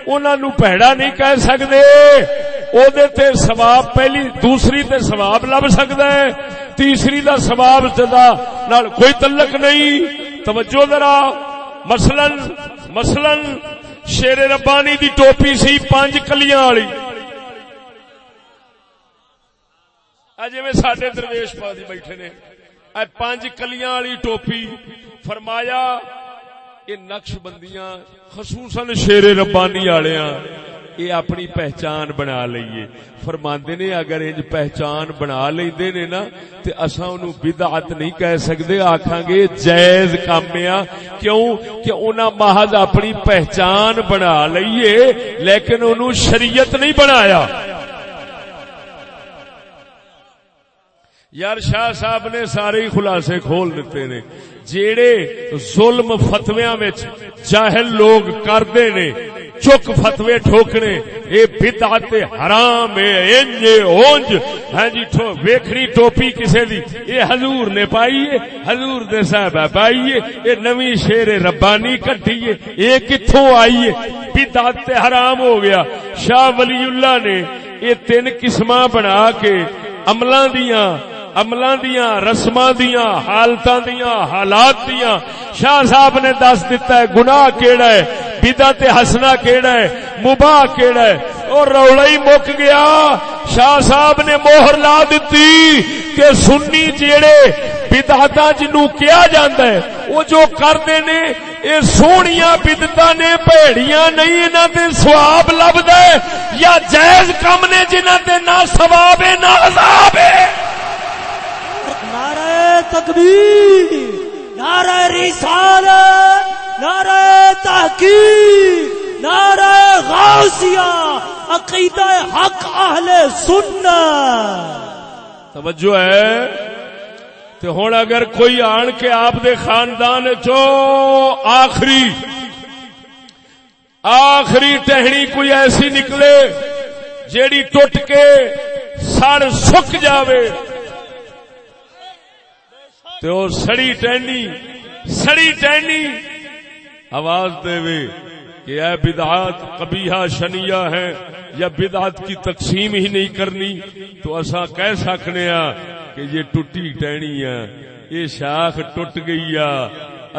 انہوں پیڑا نہیں کہہ سکتے او دے تے سواب پہلی، دوسری تے سواب لب سکتا ہے۔ تیسری دا سواب جدا نال کوئی تعلق نہیں۔ توجہ ذرا، مثلا مثلا شیر ربانی دی ٹوپی سی پانچ کلیاں والی۔ جی سڈے درویش پادی بیٹھے نے۔ اے پانچ کلیاں والی ٹوپی فرمایا یہ نقش بندیاں، خصوصاً شیر ربانی والیا یہ اپنی پہچان بنا لئیے فرماندے نے اگر انج پہچان بنا لیندے نے نا، تے اساں اونوں بدعت نہیں کہہ سکدے، آکھاں گے جائز کام آ کیوں؟ کہ انہاں محض اپنی پہچان بنا لئیے لیکن انہوں شریعت نہیں بنایا۔ یار شاہ صاحب نے سارے ہی خلاصے کھول دیتے نے۔ جیڑے ظلم فتویاں وچ جاہل لوگ کردے نے، چک فتوے ٹھوکنے، اے بدعت حرام، اے انج اونج ہاں جی ٹھو ویکھنی ٹوپی کسے دی، اے حضور نے پائی ہے، حضور دے صاحب پائی ہے، اے نویں شیر ربانی کٹی ہے، اے کتھوں آئی ہے، بدعت حرام ہو گیا۔ شاہ ولی اللہ نے اے تین قسماں بنا کے عملاں دیاں عملاں دیاں رسماں دیاں حالتاں دیاں حالات دیاں شاہ صاحب نے دس دیتا ہے، گناہ کیڑا ہے؟ بدعت ہسنا کیڑا ہے؟ مباح کیڑا ہے؟ اور رولا ہی مک گیا۔ شاہ صاحب نے موہر لا دیتی کہ سنی جیڑے بدعتا جنو کیا جاندا ہے، وہ جو کردے نے، اے سونیاں بدتا نے پیڑیاں نہیں، انہاں تے ثواب لبدا ہے۔ یا جائز کم نے جنہاں تے نہ ثواب ہے، نہ عذاب ہے۔ تکبیر، نعرہ رسالت، نعرہ تحقیق، نعرہ غوثیہ عقیدہ حق، اہل سنت۔ توجہ ہے؟ تو ہوں اگر کوئی آن کے آپ دے خاندان چو آخری آخری ٹہنی کوئی ایسی نکلے جیڑی ٹوٹ کے سڑ سک جاوے۔ تو سڑی ٹہنی سڑی ٹہنی۔ آواز دے وے کہ اے بدعات قبیحہ شنیہ ہے یا بدعات کی تقسیم ہی نہیں کرنی، تو اسا کہہ سکنے ہاں کہ یہ ٹوٹی ٹہنی ہے، یہ شاخ ٹوٹ گئی ہے۔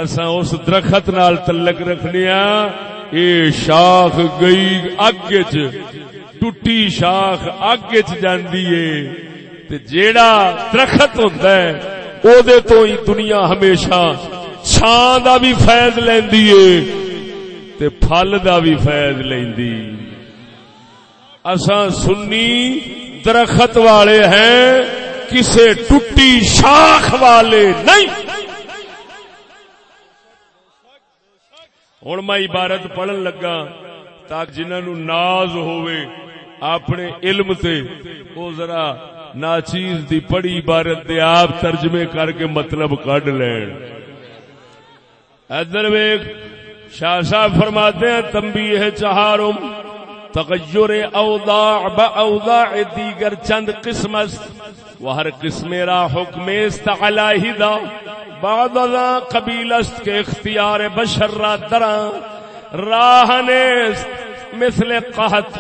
اسا اس درخت نال تعلق رکھنے ہاں یہ شاخ گئی اگ چ، ٹوٹی شاخ اگ چ جاندی ہے۔ تے جیڑا درخت ہوندا ہے او دے تو ہی دنیا ہمیشہ چھان دا بھی فیض لیندی ہے تے پھل دا بھی فیض لیندی۔ اساں سنی درخت والے ہیں، کسے ٹوٹی شاخ والے نہیں۔ ہوں میں عبارت پڑھن لگا تاکہ جنہوں ناز ہوئے اپنے علم تے، او ذرا ناچیز دی پڑی عبارت دے آپ ترجمے کر کے مطلب کڈ لین۔ ادھر ویک شاہ صاحب فرماتے ہیں تمبی ہے چہارم، تغیر اوضاع با اوضاع دیگر چند قسم است و ہر قسم را حکم است علیہ دا۔ بعد ذا قبیل است کے اختیار بشر را دران راہنست مثل قحط۔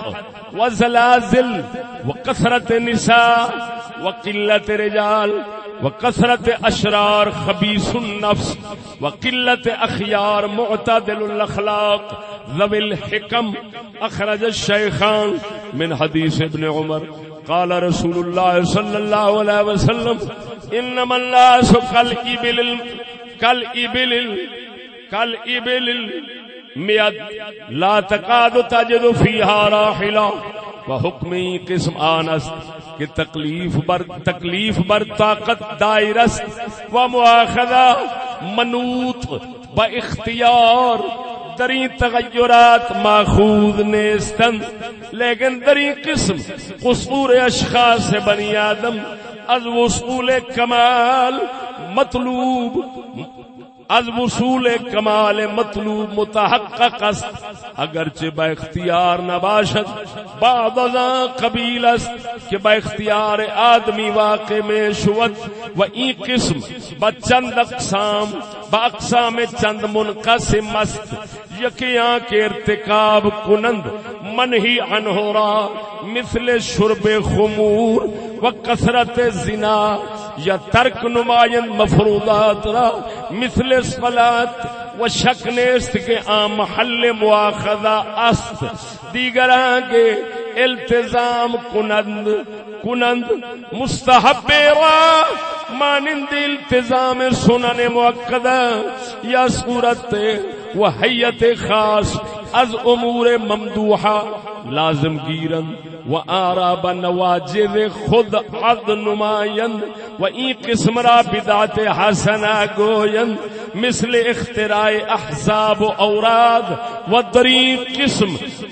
وزلازل وكثرة نساء وقلة رجال وكثرة أشرار خبيث النفس وقلة أخيار معتدل الأخلاق ذوي الحكم أخرج الشيخان من حديث ابن عمر قال رسول الله صلى الله عليه وسلم إنما الناس كالإبل كالإبل كالإبل میاد لا تقاد تجد فیہا راحلا۔ و حکمی قسم آنست کہ تکلیف بر تکلیف بر طاقت دائرست و مواخذہ منوط با اختیار۔ دری تغیرات ماخوذ نیستن، لیکن دری قسم قصور اشخاص بنی آدم، از وصول کمال، مطلوب از وصول کمال مطلوب متحقق است. اگرچہ با اختیار نباشد بعد ازاں قبیل است کہ با اختیار آدمی واقع میں شود و این قسم با چند اقسام، با اقسام چند منقسم است. یکیاں کے ارتکاب کنند منہی عنہ را مثل شرب خمور و کثرت زنا. یا ترک نمائند مفروضات را، مثل صلات و شک نیست کے آم محل مواخذہ است. دیگر آگے التزام کنند کنند مستحب را، مانند التزام سنن موقع یا صورت و حیت خاص از امور ممدوحہ. لازم گیرن و آراب نواجد خود عد نمائن و این قسم را بدعت حسنا گوین مثل اختراع احزاب و اوراد و دری قسم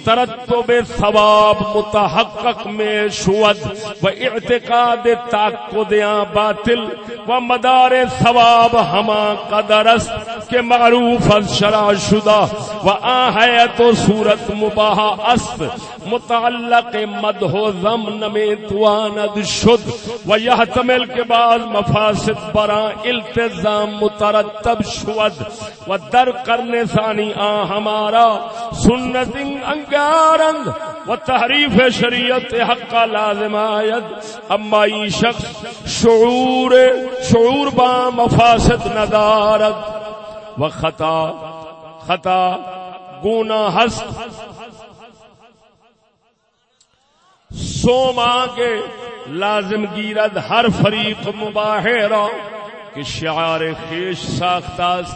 ترتب ثواب متحقق میں شود و اعتقاد تاکدیاں باطل و مدار ثواب ہما قدر است کہ معروف از شرع شدہ و آہیت و صورت مباہ است متعلق مدح و ضمن میں تواند شد و یحتمل کے بعد مفاسد برا التزام مترتب شود و در کرنے ثانی آ ہمارا سنت انگارند و تحریف شریعت حق کا لازم آید اما ای شخص شعور شعور با مفاسد ندارد و خطا خطا گونا ہست سو ماہ کے لازم گیرد ہر فریق مباہرہ کہ شعار خیش ساختاز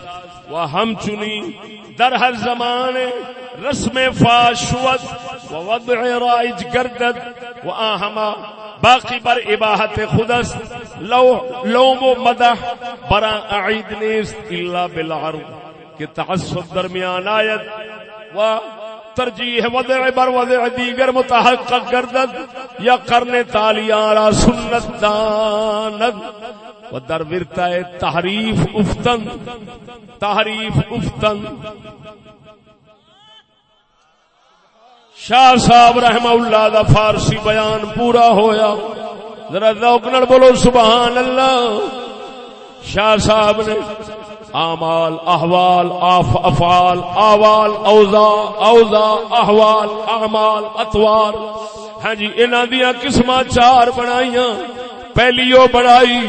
و ہم چنی در ہر زمانے رسم فاشوت و وضع رائج گردد و آہما باقی بر اباحت خودس لو لوم و مدح برا اعید نیست الا بالعرض کہ تعصب درمیان آیت و ترجیح وضع بر وضع دیگر متحقق گردد یا کرنے تالیارا سنت داند و در ورتہ تحریف افتن تحریف افتن۔ شاہ صاحب رحمہ اللہ دا فارسی بیان پورا ہویا۔ ذرا ذوق نال بولو، سبحان اللہ۔ شاہ صاحب نے اعمال، احوال آف افعال، آوال اوزا اوزا احوال، اعمال اتوار ہاں جی انہاں دیاں قسماں چار بنائیاں۔ پہلی او بنائی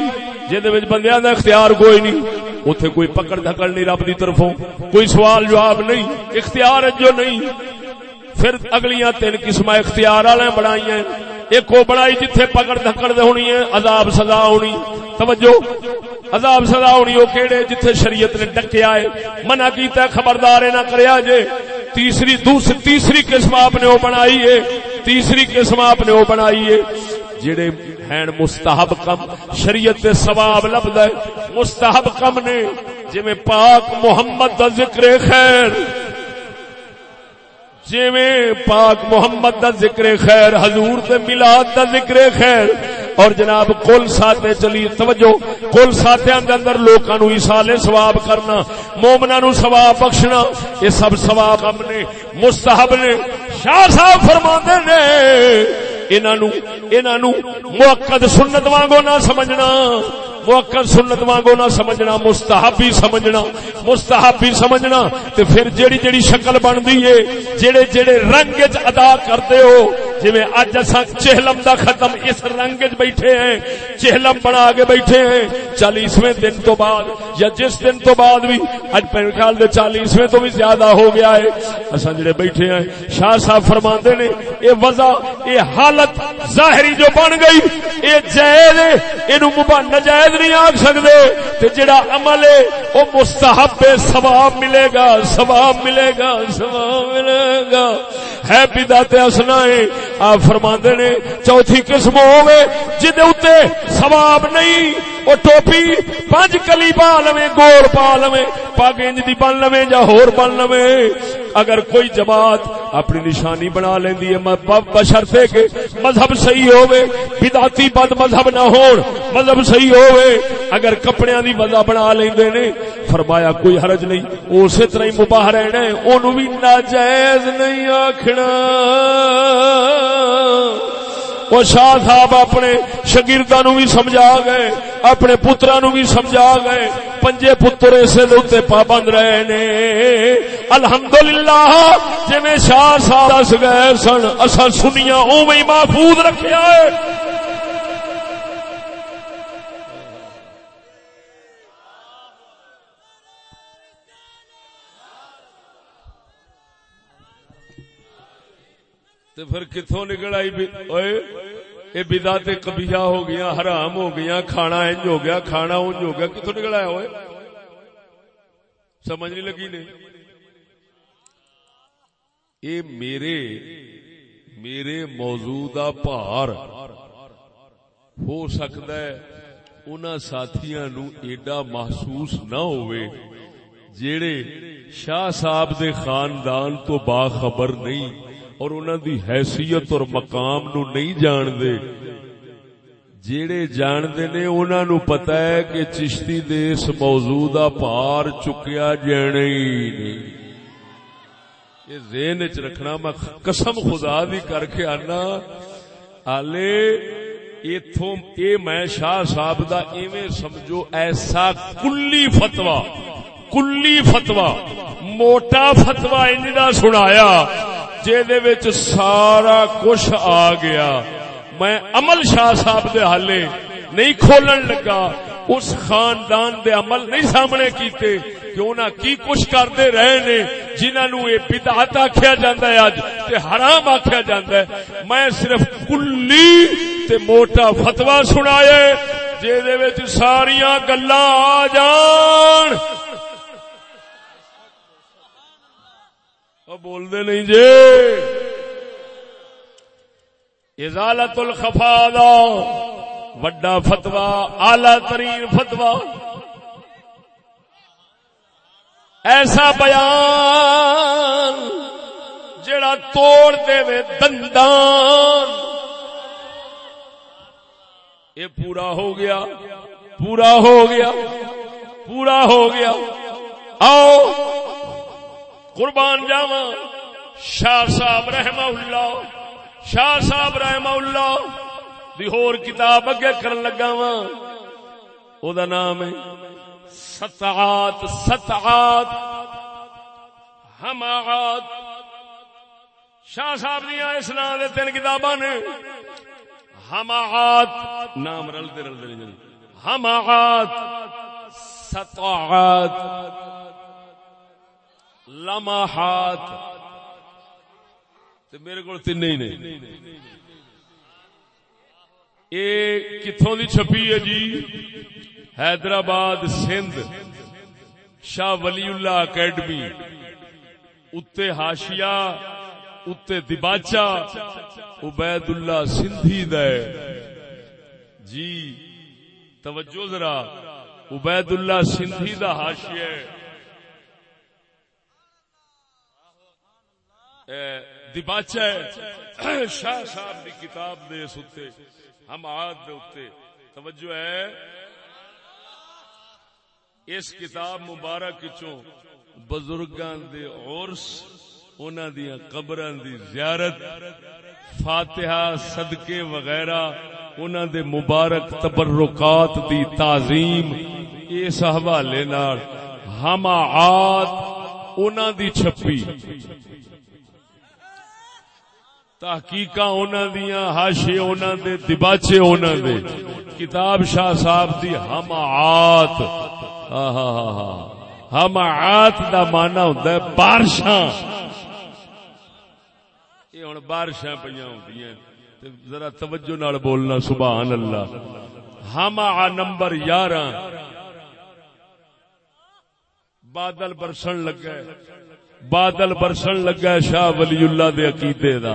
جہدے وچ بندیاں دا اختیار کوئی نہیں۔ اوتھے کوئی پکڑ دھکڑ نہیں رب دی طرفوں، کوئی سوال جواب نہیں، اختیار جو نہیں۔ پھر اگلیاں تین قسم اختیار والے بنائی ایک وہ بنائی جتھے پکڑ دھکڑ دے ہونی ہے، عذاب سزا ہونی۔ توجہ، عذاب سزا ہونی وہ کہڑے جتھے شریعت نے ڈکیا ہے منع کیتا ہے، خبردار نہ کریا جے تیسری دوسری تیسری قسم آپ نے وہ بنائی ہے۔ تیسری قسم آپ نے وہ بنائی ہے۔ جڑے ہیں مستحب کم، شریعت دے ثواب لبدا ہے۔ مستحب کم نے، جویں پاک محمد دا ذکر خیر۔ جیویں پاک محمد دا ذکر خیر، حضور دے میلاد دا ذکر خیر۔ اور جناب کل ساتے چلی، توجہ کل ساتیاں دے اندر لوکاں نو ایصال ثواب کرنا، مومناں نو ثواب بخشنا، یہ سب ثواب ہم نے مستحب نے، شاہ صاحب فرماندے نے موقت سنت وانگو نہ سمجھنا، موقت سنت وانگو نہ سمجھنا مستحب ہی سمجھنا مستحب ہی سمجھنا، تے پھر جیڑی جیڑی شکل بندی ہے جڑے جڑے رنگ وچ ادا کرتے ہو، جویں اج اساں چہلم دا ختم اس رنگ وچ بیٹھے ہیں، چہلم بنا کے بیٹھے ہیں 40ویں دن تو بعد، یا جس دن تو بعد بھی اج میرے خیال دے 40ویں تو بھی زیادہ ہو گیا ہے۔ اساں جڑے بیٹھے ہیں، شاہ صاحب فرماندے نے، اے وضع، اے حالت ظاہری جو بن گئی، اے جائز ہے، اینو مباح ناجائز نہیں آکھ سکدے۔ تے جڑا عمل ہے، او مستحب ہے، ثواب ملے گا، ثواب ملے گا، ثواب ملے گا۔ ہے بدعت اسنا ہے آپ فرماندے نے چوتھی قسم ہوے جدے اوتے ثواب نہیں، او ٹوپی پانچ کلی پا لویں گول پا لویں پگ انج دی بن لویں یا ہور بن لویں اگر کوئی جماعت اپنی نشانی بنا لیندی ہے بشرطے کہ مذہب صحیح ہوے بدعتی بد مذہب نہ ہون، مذہب صحیح ہوے اگر کپڑیاں دی وجہ بنا لیندے نے فرمایا کوئی حرج نہیں۔ اسی طرح ہی مباح رہنا ہے۔ اونوں بھی ناجائز نہیں آکھنا۔ وہ شاہ صاحب اپنے شگیرداں نو بھی سمجھا گئے۔ اپنے پتراں نو بھی سمجھا گئے۔ پنجے پتر اسے دے پابند رہے نے۔ الحمدللہ، جویں شاہ صاحب دس گئے سن اسا سنیاں اوویں محفوظ رکھیا ہے تے پھر کتوں نکل آئی یہ بدا تے کبیا ہو گیا حرام ہو گیا کھانا انج ہو گیا، کھانا انج ہو گیا کتوں نکل آیا ہوئے سمجھ نہیں لگی نہیں؟ یہ میرے میرے موجودہ پار ہو سکتا ہے انہاں ساتھیاں نو ایڈا محسوس نہ ہوئے جیڑے شاہ صاحب دے خاندان تو باخبر نہیں۔ اور انہاں دی حیثیت اور مقام نو نہیں جان دے جیڑے جان دے نے انہاں نو پتہ ہے کہ چشتی دے اس موضوع پار چکیا جانے ہی نہیں۔ یہ ذہن چ رکھنا میں قسم خدا دی کر کے آنا۔ آلے ایتھوں اے میں شاہ صاحب دا ایویں سمجھو ایسا کلی فتوا کلی فتوا موٹا فتوا انج دا سنایا۔ جے سارا کچھ آ گیا۔ میں عمل شاہ صاحب دے حالے نہیں کھولن لگا۔ اس خاندان دے عمل نہیں سامنے کیتے کہ انہاں کی کچھ کرتے رہے نے، جنہاں نو یہ بدعت آکھیا جاندا ہے اج تے حرام آکھیا جاندا ہے۔ میں صرف کلی تے موٹا فتوا سنایا جے دے وچ ساریاں گلاں آ جان۔ بول دے نہیں جی۔ جے ازالت الخفا دا، وڈا فتوا اعلی ترین فتوا ایسا بیان جڑا توڑ دے وے دندان۔ یہ پورا ہو گیا، پورا ہو گیا، پورا ہو گیا۔ آؤ۔ قربان جاوا شاہ صاحب رحم اللہ، شاہ صاحب رحم اللہ دی ہور کتاب اگے کرن لگا وا او دا نام ہے ستعات ستعات ہماعات شاہ صاحب دیا اس نام دے تین کتاباں نے۔ ہماعات نام رلتے رلتے نہیں۔ ہماعات ستعات۔ لمحات۔ میرے کو تین ہی نہیں یہ کتوں دی چھپی ہے جی؟ حیدرآباد سندھ، شاہ ولی اللہ اکیڈمی۔ اتے ہاشیا اتے دباچا عبید اللہ سندھی دے جی توجہ ذرا، عبید اللہ سندھی دا ہاشیا دباچا (clears throat) شاہ صاحب دی کتاب دے ستے ہم آد دے اتے۔ توجہ ہے۔ اس کتاب مبارک چوں بزرگاں دے عرس، انہاں دیاں قبراں دی زیارت، فاتحہ، صدقے وغیرہ، انہاں دے مبارک تبرکات دی تعظیم اس حوالے نال۔ ہم آد انہاں دی چھپی۔ تحقیق دیا ہاشے انہوں دے، دباچے انہوں دے۔ کتاب شاہ صاحب دی ہم آت ہم آت دا مانا ہوں بارشاں۔ یہ ہوں بارشاں پہ ہوں ذرا توجہ نال بولنا، سبحان اللہ۔ ہم آ نمبر یارہ بادل برسن لگا بادل برسن لگا شاہ ولی اللہ دے عقیدے دا۔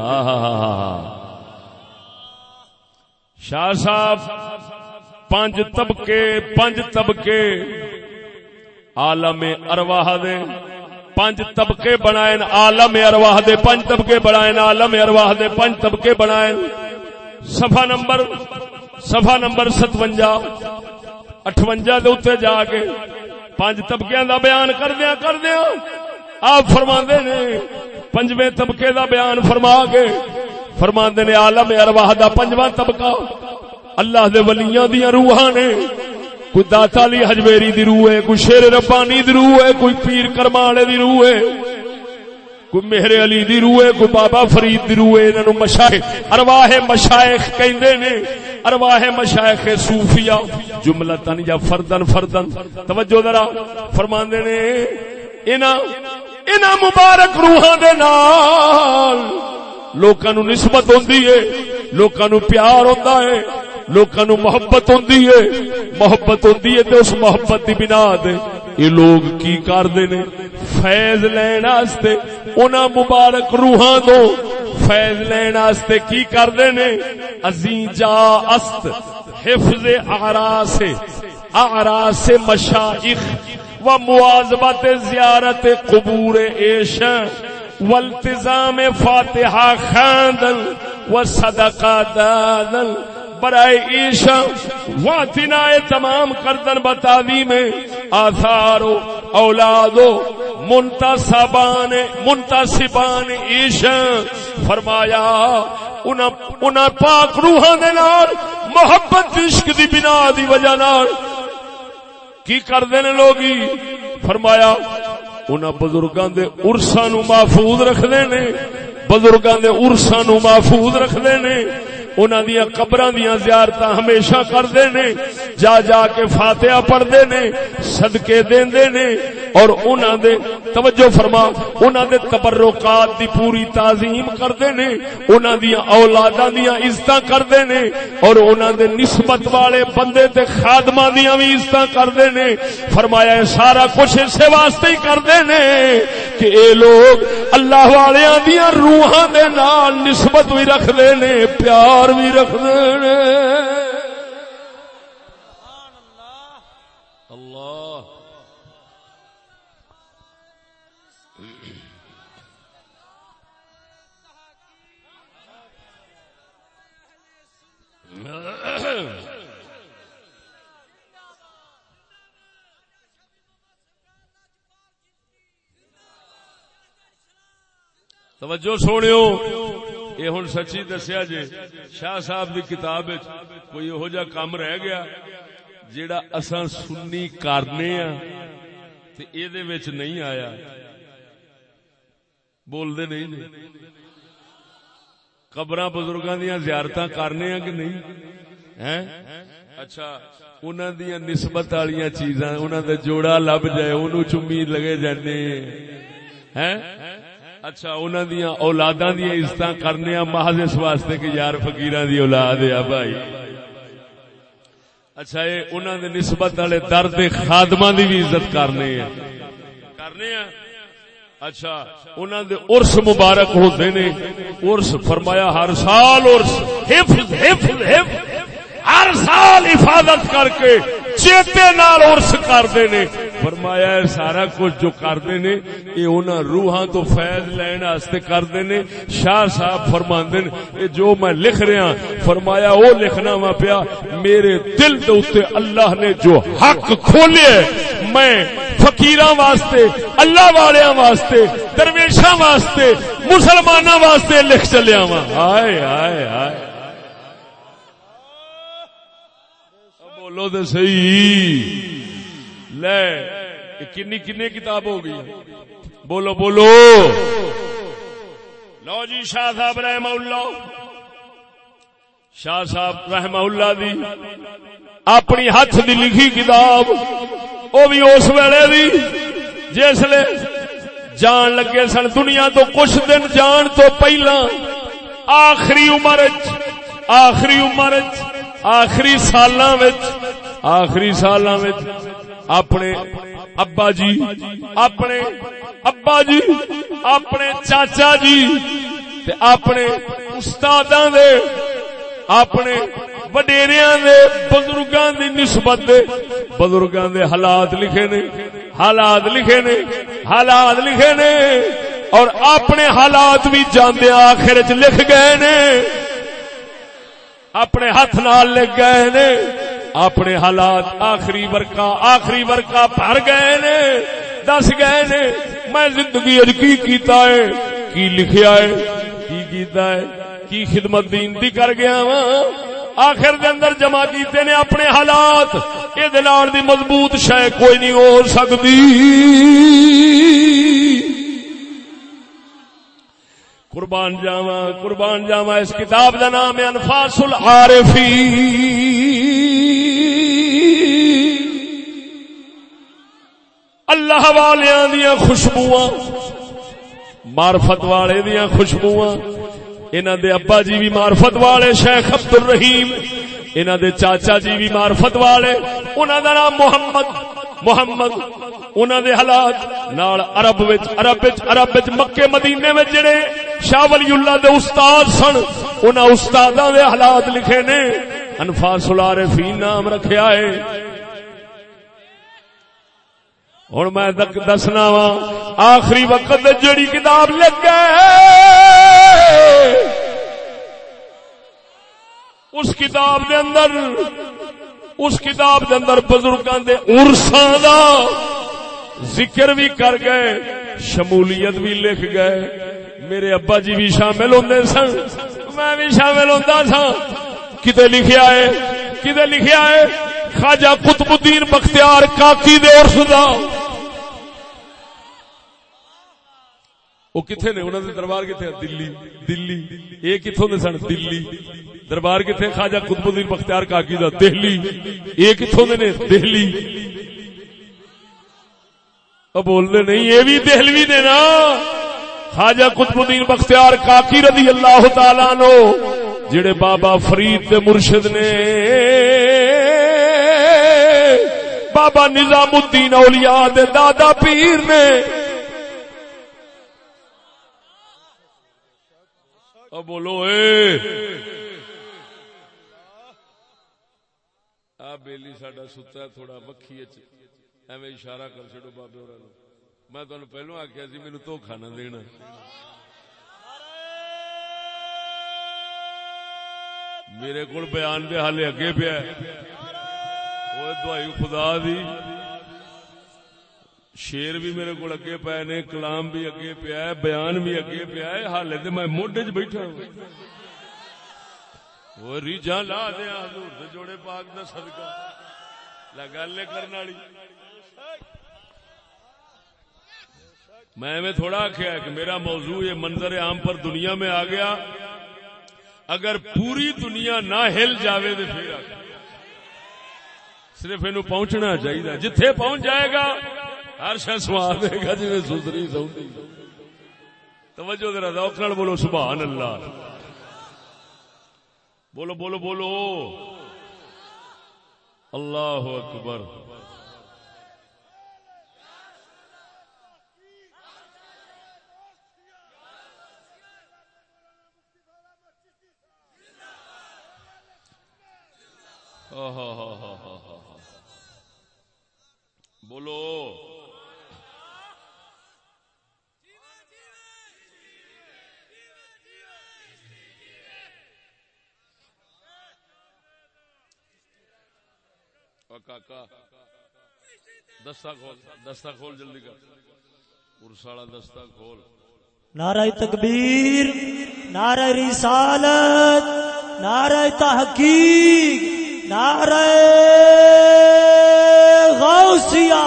شاہ صاحب پانچ طبقے پانچ طبقے۔ عالم ارواح دے۔ پانچ طبقے بنائے۔ عالم ارواح دے پانچ طبقے بنائے۔ عالم ارواح دے پانچ طبقے بنائے۔ صفحہ نمبر صفحہ نمبر ستوجا اٹھوجا دے اتنے جا کے پانچ طبقے دا بیان کر دیا کر دیا۔ آپ فرما نے، پنجویں طبقے دا بیان فرما کے فرما نے، عالم ارواح دا پنجواں طبقہ، اللہ دے ولیاں دیا روحاں نے، کوئی داتا علی حجویری دی روح ہے، کوئی شیر ربانی دی روح ہے، کوئی پیر کرمانے دی روح ہے، کوئی مہر علی دی روح ہے، کوئی بابا فرید دی روح ہے، انہوں مشائخ، ارواح مشائخ کہندے نے، ارواح مشائخ صوفیہ جملتن یا فردن فردن توجہ ذرا، فرماندے نے، انہاں ان مبارک روحاں دے نال لوکاں نو نسبت ہوندی ہے لوکاں نو پیار ہوندا ہے لوکاں نو محبت ہوندی ہے محبت ہوندی ہے تے اس محبت دی بنا تے یہ لوگ کی کردے نے؟ فیض لین واسطے انہاں مبارک روحاں تو فیض لین واسطے کی کردے نے؟ ازیں جا است، حفظ اعراس اعراس مشائخ۔ و مواظبت زیارت قبور ایشاں والتزام فاتحہ خاندن و صدقہ دادن برائے عیشا واتنا تمام کردن بتادی میں آثارو اولادو منتصبان منتصبان عیشا فرمایا انہاں پاک روحان دے نال محبت عشق دی بنا دی وجہ نال کی کردے نے لوگی۔ فرمایا، انہاں بزرگاں دے عرساں نو محفوظ رکھدے نے۔ بزرگاں دے عرساں نو محفوظ رکھدے نے۔ انہاں دیا قبراں دیا زیارت ہمیشہ کرتے نے، جا جا کے فاتحہ پڑھتے نے، صدقے دیندے نے، اور انہاں دے توجہ فرما، انہاں دے تبرکات دی پوری تعظیم کرتے نے، انہاں دیا اولاداں دیا عزت کرتے نے، اور انہاں دے نسبت والے بندے تے خادمہ دیا بھی عزت کرتے نے۔ فرمایا ہے، سارا کچھ اسے واسطے ہی کرتے نے کہ اے لوگ اللہ والے دیا روحاں دے نال نسبت بھی رکھتے نے، پیار بھی رکھ دے اللہ۔ توجہ سوڑیو یہ ہوں سچی دسیا جی شاہ صاحب کی کتاب کوئی یہو جا کام رہ گیا جیڑا اساں سنی کرنے ہاں تے اے دے وچ نہیں آیا۔ بول دے نہیں جی قبر بزرگاں دیا زیارت کرنے ہاں کہ نہیں؟ اچھا انہوں دیا نسبت والی چیزاں انہوں دا جوڑا لب جائے انہوں چمی لگے جانے ہیں؟ اچھا انہوں دیا اولاداں دیا عزت کرنے محض اس واسطے کہ یار فقیران دی اولاد ہے بھائی۔ اچھا یہ انہوں نے نسبت والے درد خادمہ دی بھی عزت کرنے ہیں کرنے ہیں اچھا انہوں دے عرس مبارک ہوتے نے۔ عرس فرمایا، ہر سال عرس، حفظ حفظ حفظ، ہر سال حفاظت کر کے چیتے نال عرس کرتے نے۔ فرمایا ہے سارا کچھ جو کرتے نے یہ انہاں روحاں تو فیض لین واسطے کرتے نے۔ شاہ صاحب فرماندے نے جو میں لکھ رہا، فرمایا وہ لکھنا وا پیا، میرے دل دے اوتے اللہ نے جو حق کھولے میں فقیراں واسطے، اللہ والیاں واسطے، درویشاں واسطے، مسلماناں واسطے لکھ چلیا وا ہائے ہائے ہائے۔ بولو تو صحیح۔ لے کنی کنی کتاب ہو گئی بولو بولو۔ لو جی شاہ صاحب رحم اللہ۔ شاہ صاحب رحم اللہ دی اپنی ہاتھ دی لکھی کتاب وہ بھی اس ویلے دی جسے جان لگے سن دنیا تو کچھ دن جان تو پہلا آخری عمر آخری عمر آخری سال آخری سال اپنے ابا جی اپنے ابا جی اپنے چاچا جی اپنے استاد اپنے وڈیریا بزرگاں دی نسبت بزرگاں دے حالات لکھے نے، حالات لکھے نے، حالات لکھے نے۔ اور اپنے حالات بھی جانے آخر چ لکھ گئے نے۔ اپنے ہاتھ نال لگ گئے نے، اپنے حالات آخری ورکا آخری ورکا بھر گئے نے، دس گئے نے، میں زندگی اج کی کیتا ہے؟ کی لکھیا ہے؟ کی کیتا ہے؟ کی خدمت دین دی کر گیا وا آخر دے اندر جمع کیتے نے اپنے حالات یہ دلال دی مضبوط شے کوئی نہیں ہو سکتی۔ قربان جاوا قربان جاوا اس کتاب کا نام ہے انفاس العارفی اللہ والے دیا خوشبو مارفت والے دیا خوشبو انہاں دے ابا جی بھی معرفت والے، شیخ عبد الرحیم انہاں دے چاچا جی بھی معرفت والے۔ انہاں دا نام محمد محمد، انہاں دے حالات نال عرب وچ عرب وچ عرب وچ، مکے، مدینے وچ جڑے شاہ ولی اللہ دے استاد سن، انہاں استاداں دے حالات لکھے نے۔ انفاس العارفین نام رکھیا ہے ہوں میں دسنا وا، آخری وقت جڑی کتاب لگ اس کتاب دے اندر اس کتاب دے اندر بزرگاں دے عرساں دا ذکر بھی کر گئے، شمولیت بھی لکھ گئے۔ میرے ابا جی بھی شامل ہوندے سن، میں بھی شامل ہوندا سا۔ کتے لکھیا ہے؟ کتے لکھیا ہے؟ خواجہ قطب الدین بختیار کاکی دے عرس دا۔ وہ کتنے نے؟ انہوں نے دربار کتنے دلی دلی۔ یہ کتوں نے سن؟ دلی۔ دربار کتنے خواجہ قطب الدین بختیار کاکی دا دہلی۔ یہ کتوں نے؟ دہلی۔ بولنے نہیں، یہ بھی دہلوی نے نا۔ خواجہ قطب الدین بختیار کاکی رضی اللہ تعالی نو جڑے بابا فرید دے مرشد نے۔ بابا نظام الدین اولیاء دے دادا پیر نے۔ اب بولو، اے۔ آ بیلی ساڈا ستا تھوڑا وکھی ایویں اشارہ کر چڑو بابے اور میں تمہیں پہلو آخیا سی مینو تو کھانا دینا۔ میرے کو بیان دے حالے اگے پیا وہ دوائی خدا دی۔ شیر بھی میرے کو اگے پے نے، کلام بھی اگے پیا ہے بیان بھی اگے پیا ہے، حالے تو میں موڈے چ بیٹھا ہوں۔ وہ ریجا لا دیا حضور جوڑے پاک دا صدقہ۔ گل کرنے والی۔ میں میں تھوڑا آخیا کہ میرا موضوع یہ منظر عام پر دنیا میں آ گیا۔ اگر پوری دنیا نہ ہل جاوے تو پھر صرف یہ پہنچنا چاہیے جتھے پہنچ جائے گا ہر شا سواد دے گا جی سدری سوندی۔ توجہ ذرا ذوق نال بولو سبحان اللہ بولو بولو بولو۔ اللہ اکبر۔ بولو۔ کاکا کھول جلدی کر۔ ارسالا دستا کھول۔ نعرہ تکبیر نعرہ رسالت نعرہ تحقیق نعرہ غوثیہ۔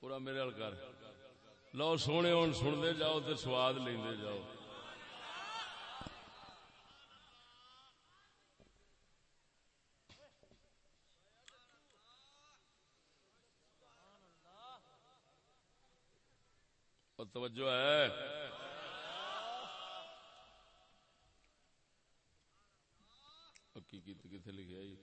پورا میرے کر۔ لو سونے ہوں سنتے جاؤ تو سواد لیندے جاؤ۔ توجہ ہے۔ حقیقت کتنے لکھے آئی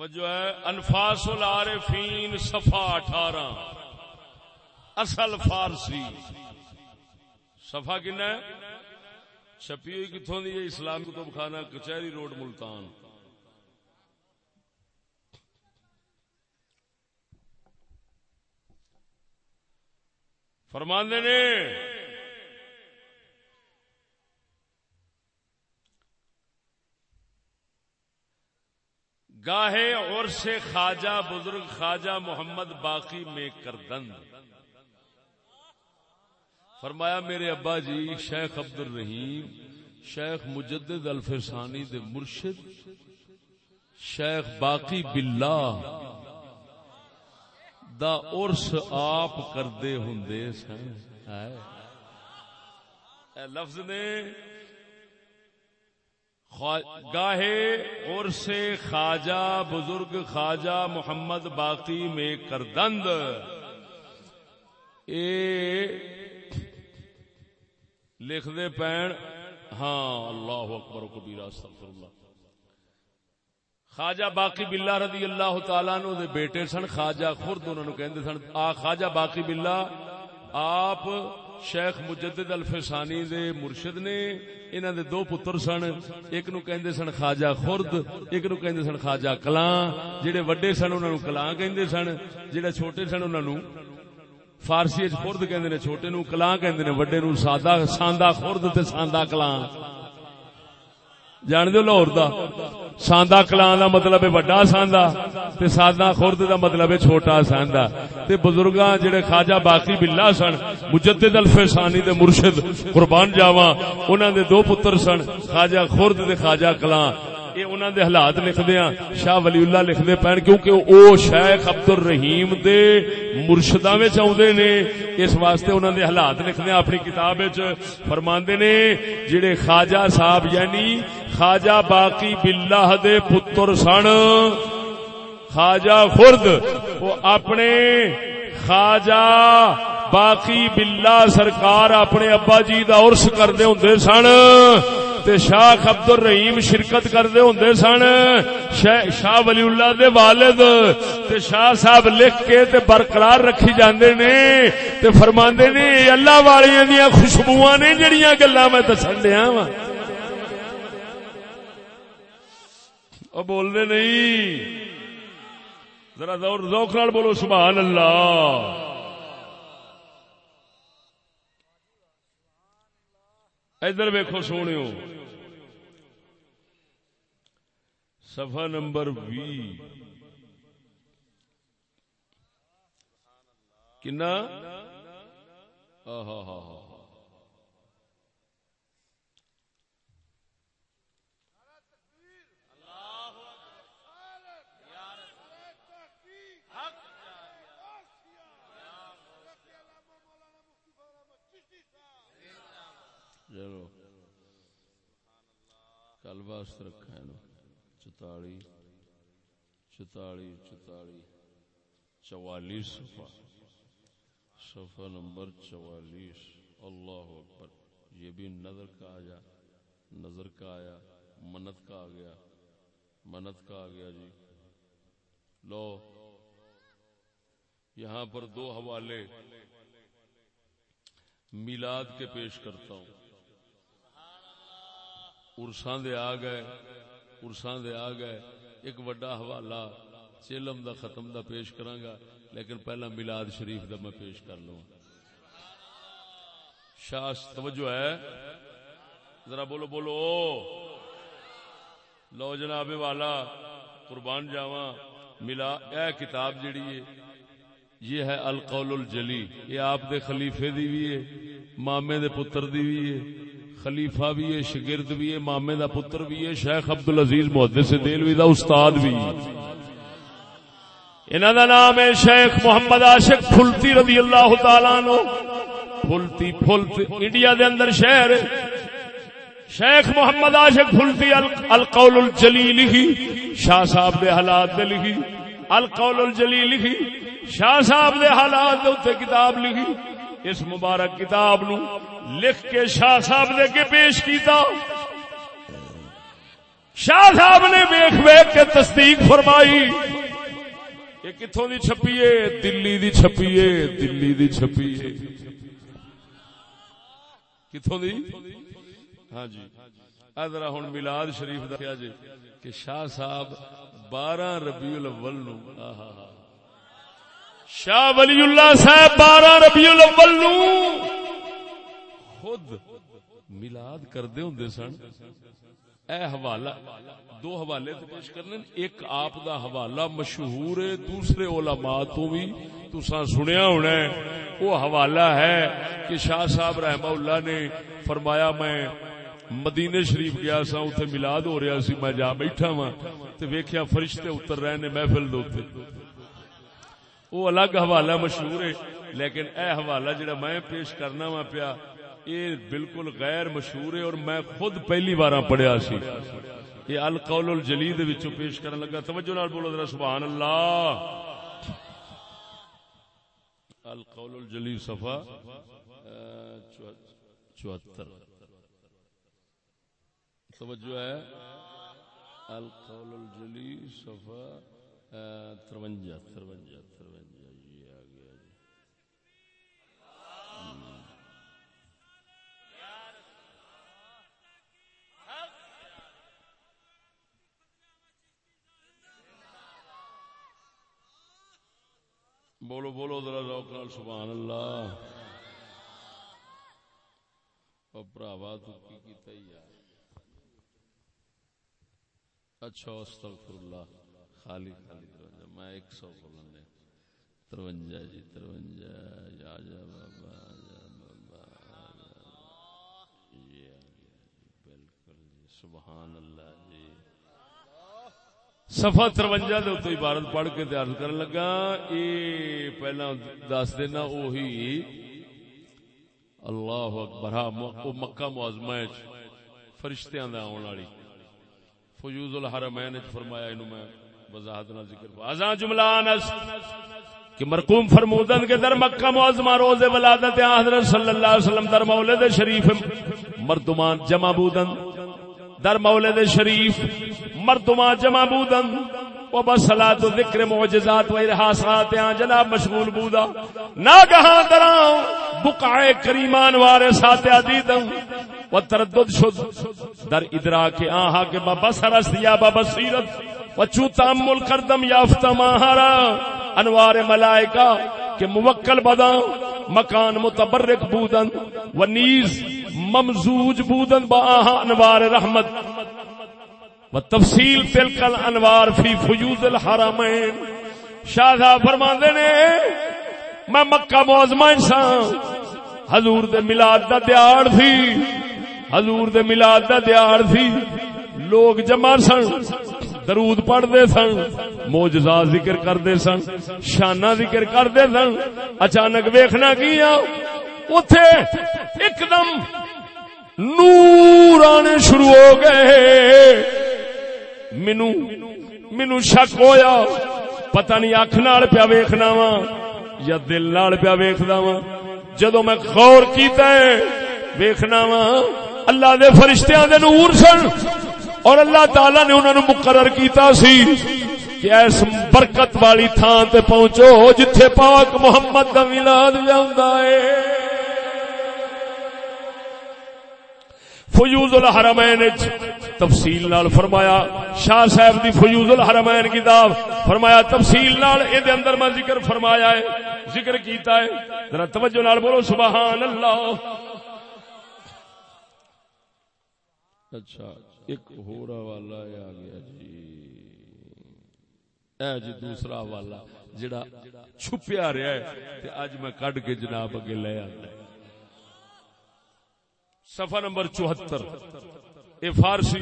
توجہ ہے، انفاس العارفین صفا اٹھارہ۔ اصل فارسی۔ صفا کن ہے؟ چھپی ہوئی کتوں دی اسلام کتب خانہ، کچہری روڈ ملتان۔ فرماندے نے گاہے اور سے خواجہ بزرگ خواجہ محمد باقی میں کردند فرمایا، میرے ابا جی شیخ عبد الرحیم شیخ مجدد الفسانی دے مرشد، شیخ باقی باللہ دا عرس آپ کردے ہندے سن۔ اے لفظ نے گاہے اور سے خواجہ، بزرگ خواجہ محمد باقی میں کردند۔ اے لکھ دے پین۔ ہاں اللہ اکبر کبیرہ استغفر اللہ خواجہ باقی باللہ رضی اللہ تعالیٰ نو دے بیٹے سن، خواجہ خورد انہوں نے کہندے سن، آ خواجہ باقی باللہ آپ شیخ مجدد الفسانی دے مرشد نے، انہاں دے دو پتر سن، ایک نو کہندے سن خواجہ خرد، ایک نو کہندے سن خواجہ کلاں جڑے وڈے سن انہاں نو کلاں کہندے سن، جڑے چھوٹے سن انہاں نو فارسی وچ خرد کہندے نے، چھوٹے نو کلاں کہندے نے، وڈے نو سادہ ساندا خرد تے ساندا کلاں جان دو لاہور دا؟ ساندا کلان دا مطلب ہے وڈا ساندا، تے سادہ خورد دا مطلب ہے چھوٹا ساندا۔ تے بزرگاں جڑے خواجہ باقی باللہ سن، مجدد الفسانی دے مرشد قربان جاواں، انہاں دے دو پتر سن، خواجہ خورد تے خواجہ کلان۔ یہ انہوں دے حالات لکھدے ہیں شاہ ولی اللہ لکھدے پین کیونکہ او شیخ عبد الرحیم دے مرشداں وچ اوندے نے۔ اس واسطے انہوں دے حالات لکھدے ہیں اپنی کتاب وچ فرماندے نے جڑے خواجہ صاحب یعنی خواجہ باقی باللہ دے پتر سن۔ خواجہ خرد، وہ اپنے خواجہ باقی باللہ سرکار اپنے ابا جی دا عرس کردے ہوندے سن۔ تے شاہ عبد الرحیم شرکت کردے ہوندے سن، شاہ ولی اللہ دے والد، تے شاہ صاحب لکھ کے تے برقرار رکھی جاندے نے، تے فرماندے نے اللہ والیاں دیاں خوشبوواں نے جڑیاں گلاں میں دسن دیاں وا او بول نہیں۔ ذرا زور ذوق نال بولو، سبحان اللہ۔ ادھر ویکو سونے سفا نمبر بھی کنا؟ آہا ہا ہا چلو کل واسطے رکھا ہے چتالی۔ چتالی چتالی۔ چوالیس صفحہ۔ صفحہ نمبر چوالیس۔ اللہ اکبر۔ یہ بھی نظر کا آیا نظر کا آیا۔ منت کا آ گیا۔ منت کا آ گیا جی۔ لو۔ یہاں پر دو حوالے۔ میلاد کے پیش کرتا ہوں۔ ارساں دے آ گئے ارساں دے آ گئے ایک وڈا حوالہ چلم دا ختم دا پیش کراں گا لیکن پہلا میلاد شریف دا میں پیش کر لوں شاہ توجہ ہے ذرا بولو بولو لو جناب والا قربان جاواں ملا اے کتاب جڑی ہے یہ ہے القول الجلی یہ آپ دے خلیفے دی بھی ہے مامے دے پتر دی بھی ہے خلیفہ بھی ہے شگرد بھی ہے، مامے دا پتر بھی ہے، شیخ عبد العزیز محدث دہلوی دا استاد بھی انہاں دا نام ہے شیخ محمد عاشق پھلتی رضی اللہ تعالی عنہ۔ پھلتی پھلتی انڈیا دے اندر شہر شیخ محمد عاشق پھلتی القول الجلی لکھی شاہ صاحب دے حالات دے لکھی۔ القول الجلی لکھی شاہ صاحب دے حالات دے اتنے کتاب لکھی۔ اس مبارک کتاب نو لکھ کے شاہ صاحب دے کے پیش کیتا۔ شاہ صاحب نے ویخ ویخ کے تصدیق فرمائی۔ یہ کتوں دی چھپیے؟ دلی دی چھپیے، دلی دی چھپیے۔ کتوں دی؟ ہاں جی۔ ادرا ہوں ملاد شریف دکھا جی کہ شاہ صاحب بارہ ربیع الاول نو آہا۔ شاہ ولی اللہ صاحب بارہ ربیع الاول نو. خود میلاد کردے ہوندے سن. اے حوالہ، دو حوالے تے پیش کرنے ایک آپ دا حوالہ مشہور ہے، دوسرے علماء تو بھی تساں سنیا ہونا ہے. وہ حوالہ ہے کہ شاہ صاحب رحمہ اللہ نے فرمایا، میں مدینے شریف گیا سا اتنے ملاد ہو رہا سی، میں جا بیٹھا وا تے ویکھیا فرشتے اتر رہے نے محفل دے وہ الگ حوالہ مشہور ہے، لیکن اے حوالہ جڑا میں پیش کرنا وا پیا یہ بالکل غیر مشہور ہے اور میں خود پہلی بار پڑھیا سی۔ یہ القول الجلید وچوں پیش کرن لگا۔ توجہ نال بولو ذرا سبحان اللہ القول الجلی صفا 74 توجہ ہے۔ القول الجلی صفا 53 53 53 بولو بولو ذرا ذوق نال، سبحان اللہ۔ او بھراوا، تو کی کیتا یار اچھا استغفر اللہ خالی خالی ترونجا میں ایک سو بولن دے۔ ترونجا جی ترونجا یا جا بابا جا بابا یہ جی، بالکل جی سبحان اللہ جی۔ سفا ترونجا دے عبارت پڑھ کے تیار کرن لگا، اے پہلا دس دینا اوہی اللہ اکبر ہاں مکہ معظمہ فرشتیاں دا آن والی۔ فیوز الحرمین فرمایا اینو میں وضاحت نال ذکر ازاں جملہ انس کہ مرقوم فرمودن کے در مکہ معظمہ روز ولادت حضرت صلی اللہ علیہ وسلم در مولد شریف مردمان جمع بودن۔ در مولد شریف مردما جمع بودن و بسلات و ذکر معجزات و ارحاسات یہاں جناب مشغول بودا ناگہاں دراؤں بقع کریمان وارے ساتیا دیدن و تردد شد در ادراک آہا کے بسر استیا بصیرت و چو تامل کردم یافتہ ماہرا انوار ملائکہ کے موکل بدا مکان متبرک بودن و نیز ممزوج بودن با انوار رحمت و تفصیل تلکل انوار فی فیوز الحرمین۔ شاہ صاحب فرماندے نے، میں مکہ معظمہ انسان، حضور دے میلاد دا دیار تھی۔ حضور دے میلاد دا دیار تھی۔ لوگ جمع سن، درود پڑھتے سن موجزا ذکر کرتے سن، شانہ ذکر کرتے سن۔ اچانک ویخنا کیا اتے ایک دم نور آنے شروع ہو گئے۔ مینو مینو شک ہویا۔ پتہ نہیں اکھ نال پیا ویکھنا وا یا دل نال پیا ویکھدا وا۔ جدوں میں غور کیتا ہے، ویکھنا وا۔ اللہ دے فرشتیاں دے نور سن۔ اور اللہ تعالی نے انہاں نو مقرر کیتا سی کہ ایس برکت والی تھان تے پہنچو جتھے پاک محمد دا میلاد جاندا ہے۔ فیوز الحرمین تفصیل نال فرمایا، شاہ صاحب دی فیوز الحرمین کتاب فرمایا، تفصیل نال اے دے اندر میں ذکر فرمایا ہے، ذکر کیتا ہے۔ ذرا توجہ نال بولو، سبحان اللہ۔ اچھا ایک ہورا والا آ گیا جی۔ اے جی دوسرا والا جڑا چھپیا رہا ہے، تے اج میں کڈ کے جناب اگے لے آندا ہے۔ صفحہ نمبر چوہتر۔ اے فارسی۔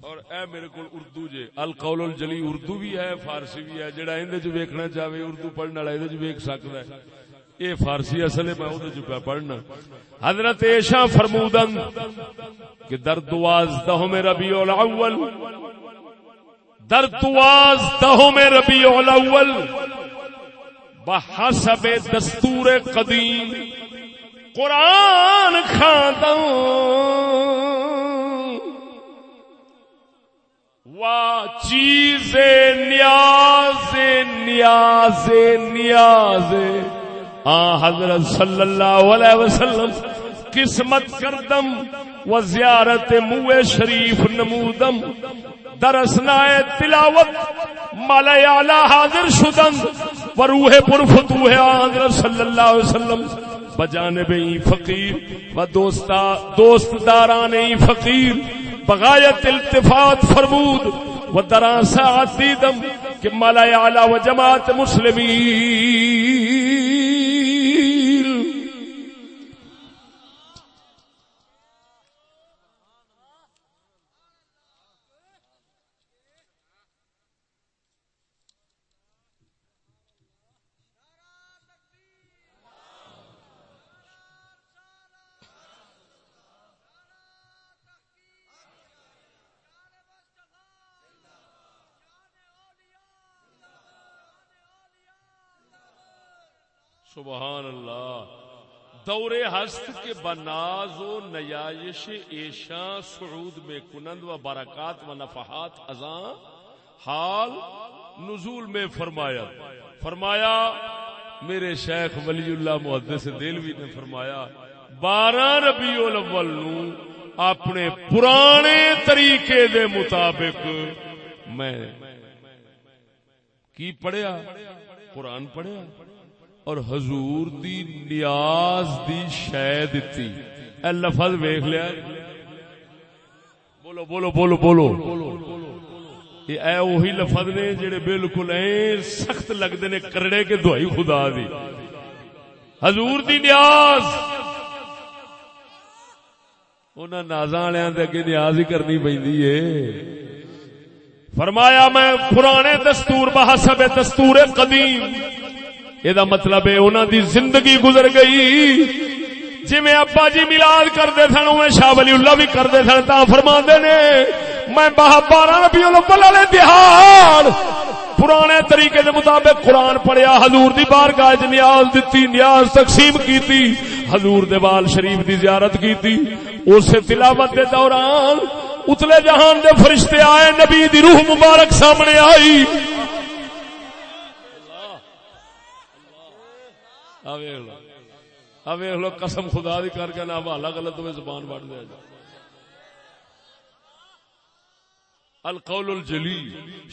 اور اے میرے کو اردو جے۔ القول الجلی اردو بھی ہے، فارسی بھی ہے۔ جڑا اندے جو ویکھنا چاہے، اردو پڑھنے والا اندے جو ویکھ سکدا ہے۔ اے فارسی اصل ہے میں اودے جو پہ پڑھنا۔ حضرت ایشا فرمودن کہ در دوازدہ میں ربیع الاول۔ در دوازدہ میں ربیع الاول۔ بحسب دستور قدیم۔ قرآن کھاتا وا چیز نیاز نیاز نیاز آ حضرت صلی اللہ علیہ وسلم قسمت کردم، و زیارت منہ شریف نمودم۔ درسنا تلاوت، مالا حاضر شدن و روح پر فتوح حضرت صلی اللہ علیہ وسلم۔ بجانب ای فقیر و دوستا دوست داران ای فقیر بغایت التفات فرمود و دران ساعت دیدم کہ مالا اعلی و جماعت مسلمین سبحان اللہ۔ دور ہست کے بناز و نیائش ایشا سعود میں کنند و برکات و نفحات ازاں حال نزول میں فرمایا۔ فرمایا، میرے شیخ ولی اللہ محدث دلوی نے فرمایا، بارہ ربیع الاول نو اپنے پرانے طریقے دے مطابق میں کی پڑھیا؟ قرآن پڑھیا؟ اور حضور دی نیاز دی شے دتی۔ اے لفظ ویکھ لیا۔ بولو بولو بولو بولو۔ یہ اے وہی لفظ نے جڑے بالکل اے سخت لگدے نے کرڑے کے دعائی خدا دی۔ حضور دی نیاز۔ انہاں نازاں والےاں دے اگے نیاز ہی کرنی پیندی فرمایا میں پرانے دستور بحسب دستور قدیم یہ مطلب ہے انہوں دی زندگی گزر گئی۔ جی میں ابا جی ملاد کرتے سن میں شاہ ولی اللہ بھی کرتے سن تا فرما نے، میں بارہ ربی الاول والے دہاڑ۔ پرانے طریقے دے مطابق قرآن پڑھیا، حضور دی بار گاہ نیاز دیتی نیاز تقسیم کیتی۔ حضور دے بال شریف دی زیارت کیتی۔ اس تلاوت دے دوران اتلے جہان دے فرشتے آئے، نبی دی روح مبارک سامنے آئی۔ ویخ لو۔ قسم خدا دی کر کے نہ حوالہ غلط ہوئے، زبان بڑھ دیا جائے القول الجلی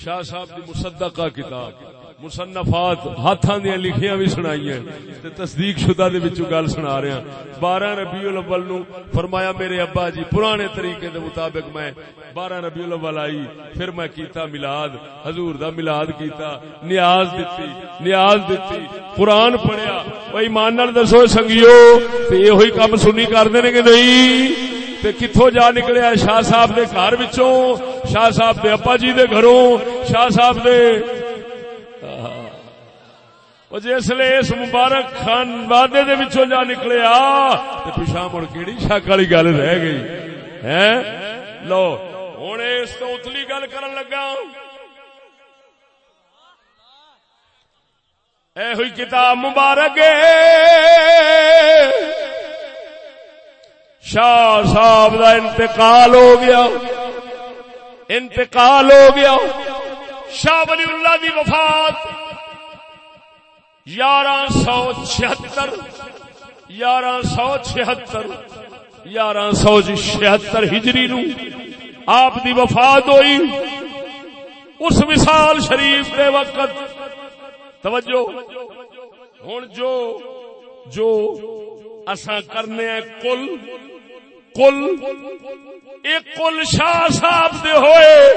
شاہ صاحب دی مصدقہ کتاب، مصنفات ہاتھاں دی لکھیاں بھی سنائی ہیں تے تصدیق شدہ دے وچوں گل سنا رہے ہیں 12 ربیع الاول نو فرمایا میرے ابا جی پرانے طریقے دے مطابق میں 12 ربیع الاول آئی، پھر میں کیتا میلاد حضور دا میلاد کیتا، نیاز دتی نیاز دتی، قرآن پڑھیا۔ او ایمان نال دسو سنگیو تے ایہی کم سنی کردے نے کہ نہیں تے کتوں جا نکلیا شاہ صاحب دے گھر وچوں شاہ صاحب دے ابا جی دے گھروں شاہ صاحب دے جس لے اس مبارک خان وادے دے وچوں جا نکلیا تے پیچھا مڑ کیڑی شک والی گل رہ گئی ہیں لو ہن اس تو اتلی گل کرن لگا ہوں اے ہوئی کتاب مبارک شاہ صاحب دا انتقال ہو گیا۔ انتقال ہو گیا۔ شاہ ولی اللہ دی وفات۔ یارہ سو چھہتر۔ یارہ سو چھہتر۔ یارہ سو چھہتر ہجری نو آپ دی وفات ہوئی۔ اس مثال شریف دے وقت توجہ۔ ہوں جو جو اساں کرنے کل کل ایک کل شاہ صاحب دے ہوئے۔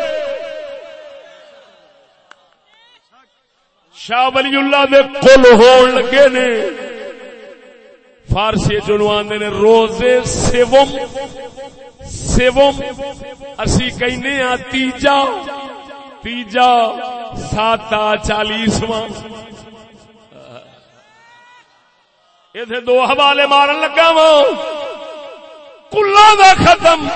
شاہ ولی اللہ دے کل ہون لگے نے۔ فارسی چنوانے نے روزے سیوم سیوم۔ اسی کہنے ہاں تیجا۔ تیجا ساتا چالیسواں اتنے دو حوالے مارن لگا وا کلا دا ختم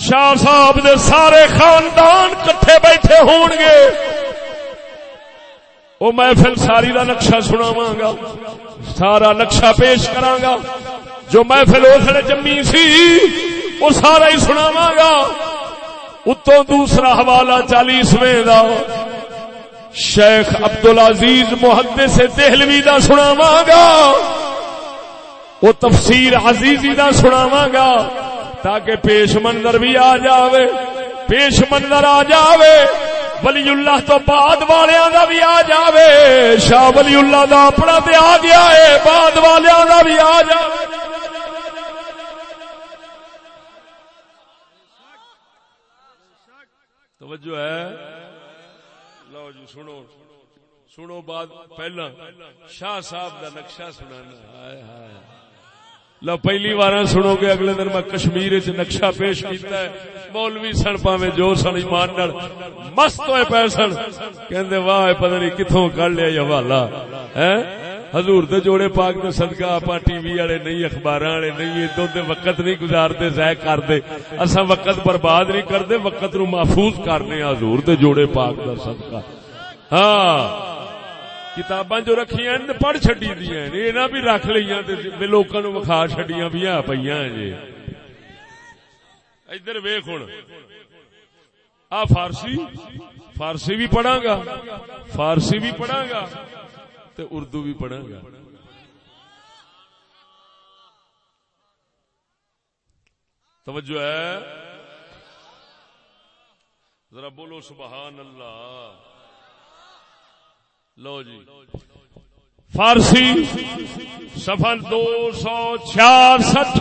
شاہ صاحب دے سارے خاندان کٹھے بیٹھے ہون گے وہ محفل ساری دا نقشہ سناواں گا سارا نقشہ پیش کراں گا جو محفل اسلے جمی سی وہ سارا ہی سناواں گا اتوں دوسرا حوالہ چالیسویں دا۔ شیخ عبد العزیز محدث دہلوی دا سناواں گا۔ وہ تفسیر عزیزی دا سناواں گا۔ تاکہ پیش منظر بھی آ جاوے۔ پیش منظر آ جاوے۔ ولی اللہ تو بعد والیاں دا بھی آ جاوے۔ شاہ ولی اللہ دا اپنا تے آ گیا ہے۔ بعد والیاں دا بھی آ جاوے۔ توجہ ہے۔ لو جی سنو۔ سنو بعد پہلا۔ شاہ صاحب دا نقشہ سنانا ہائے ہائے۔ لو، پہلی بار سنو گے، اگلے دن میں کشمیر چ نقشہ پیش کیتا ہے۔ مولوی سن پاوے، جو سن ایمان نال مست ہوئے پے سن۔ کہندے، واہ پتہ نہیں کتھوں کڈ لیا یہ حوالہ ہیں حضور دے جوڑے پاک دے صدقہ اپا ٹی وی والے نہیں، اخباراں والے نہیں ادو دے وقت نہیں گزارتے، ضائع کردے اساں وقت برباد نہیں کردے وقت نو محفوظ کرنے حضور دے جوڑے پاک دا صدقہ۔ ہاں۔ کتاباں جو رکھیاں نے پڑھ چھڈی دیاں نے انہاں بھی رکھ لئیاں تے لوکاں نو وکھا چھڈیاں بھی آ پئیاں جی۔ ادھر ویکھ ہن۔ آ فارسی؟ فارسی بھی پڑھاں گا۔ فارسی بھی پڑھاں گا۔ تے اردو بھی پڑھاں گا توجہ ہے؟ ذرا بولو سبحان اللہ۔ لو جی۔ فارسی سفر دو سو چھیاسٹھ۔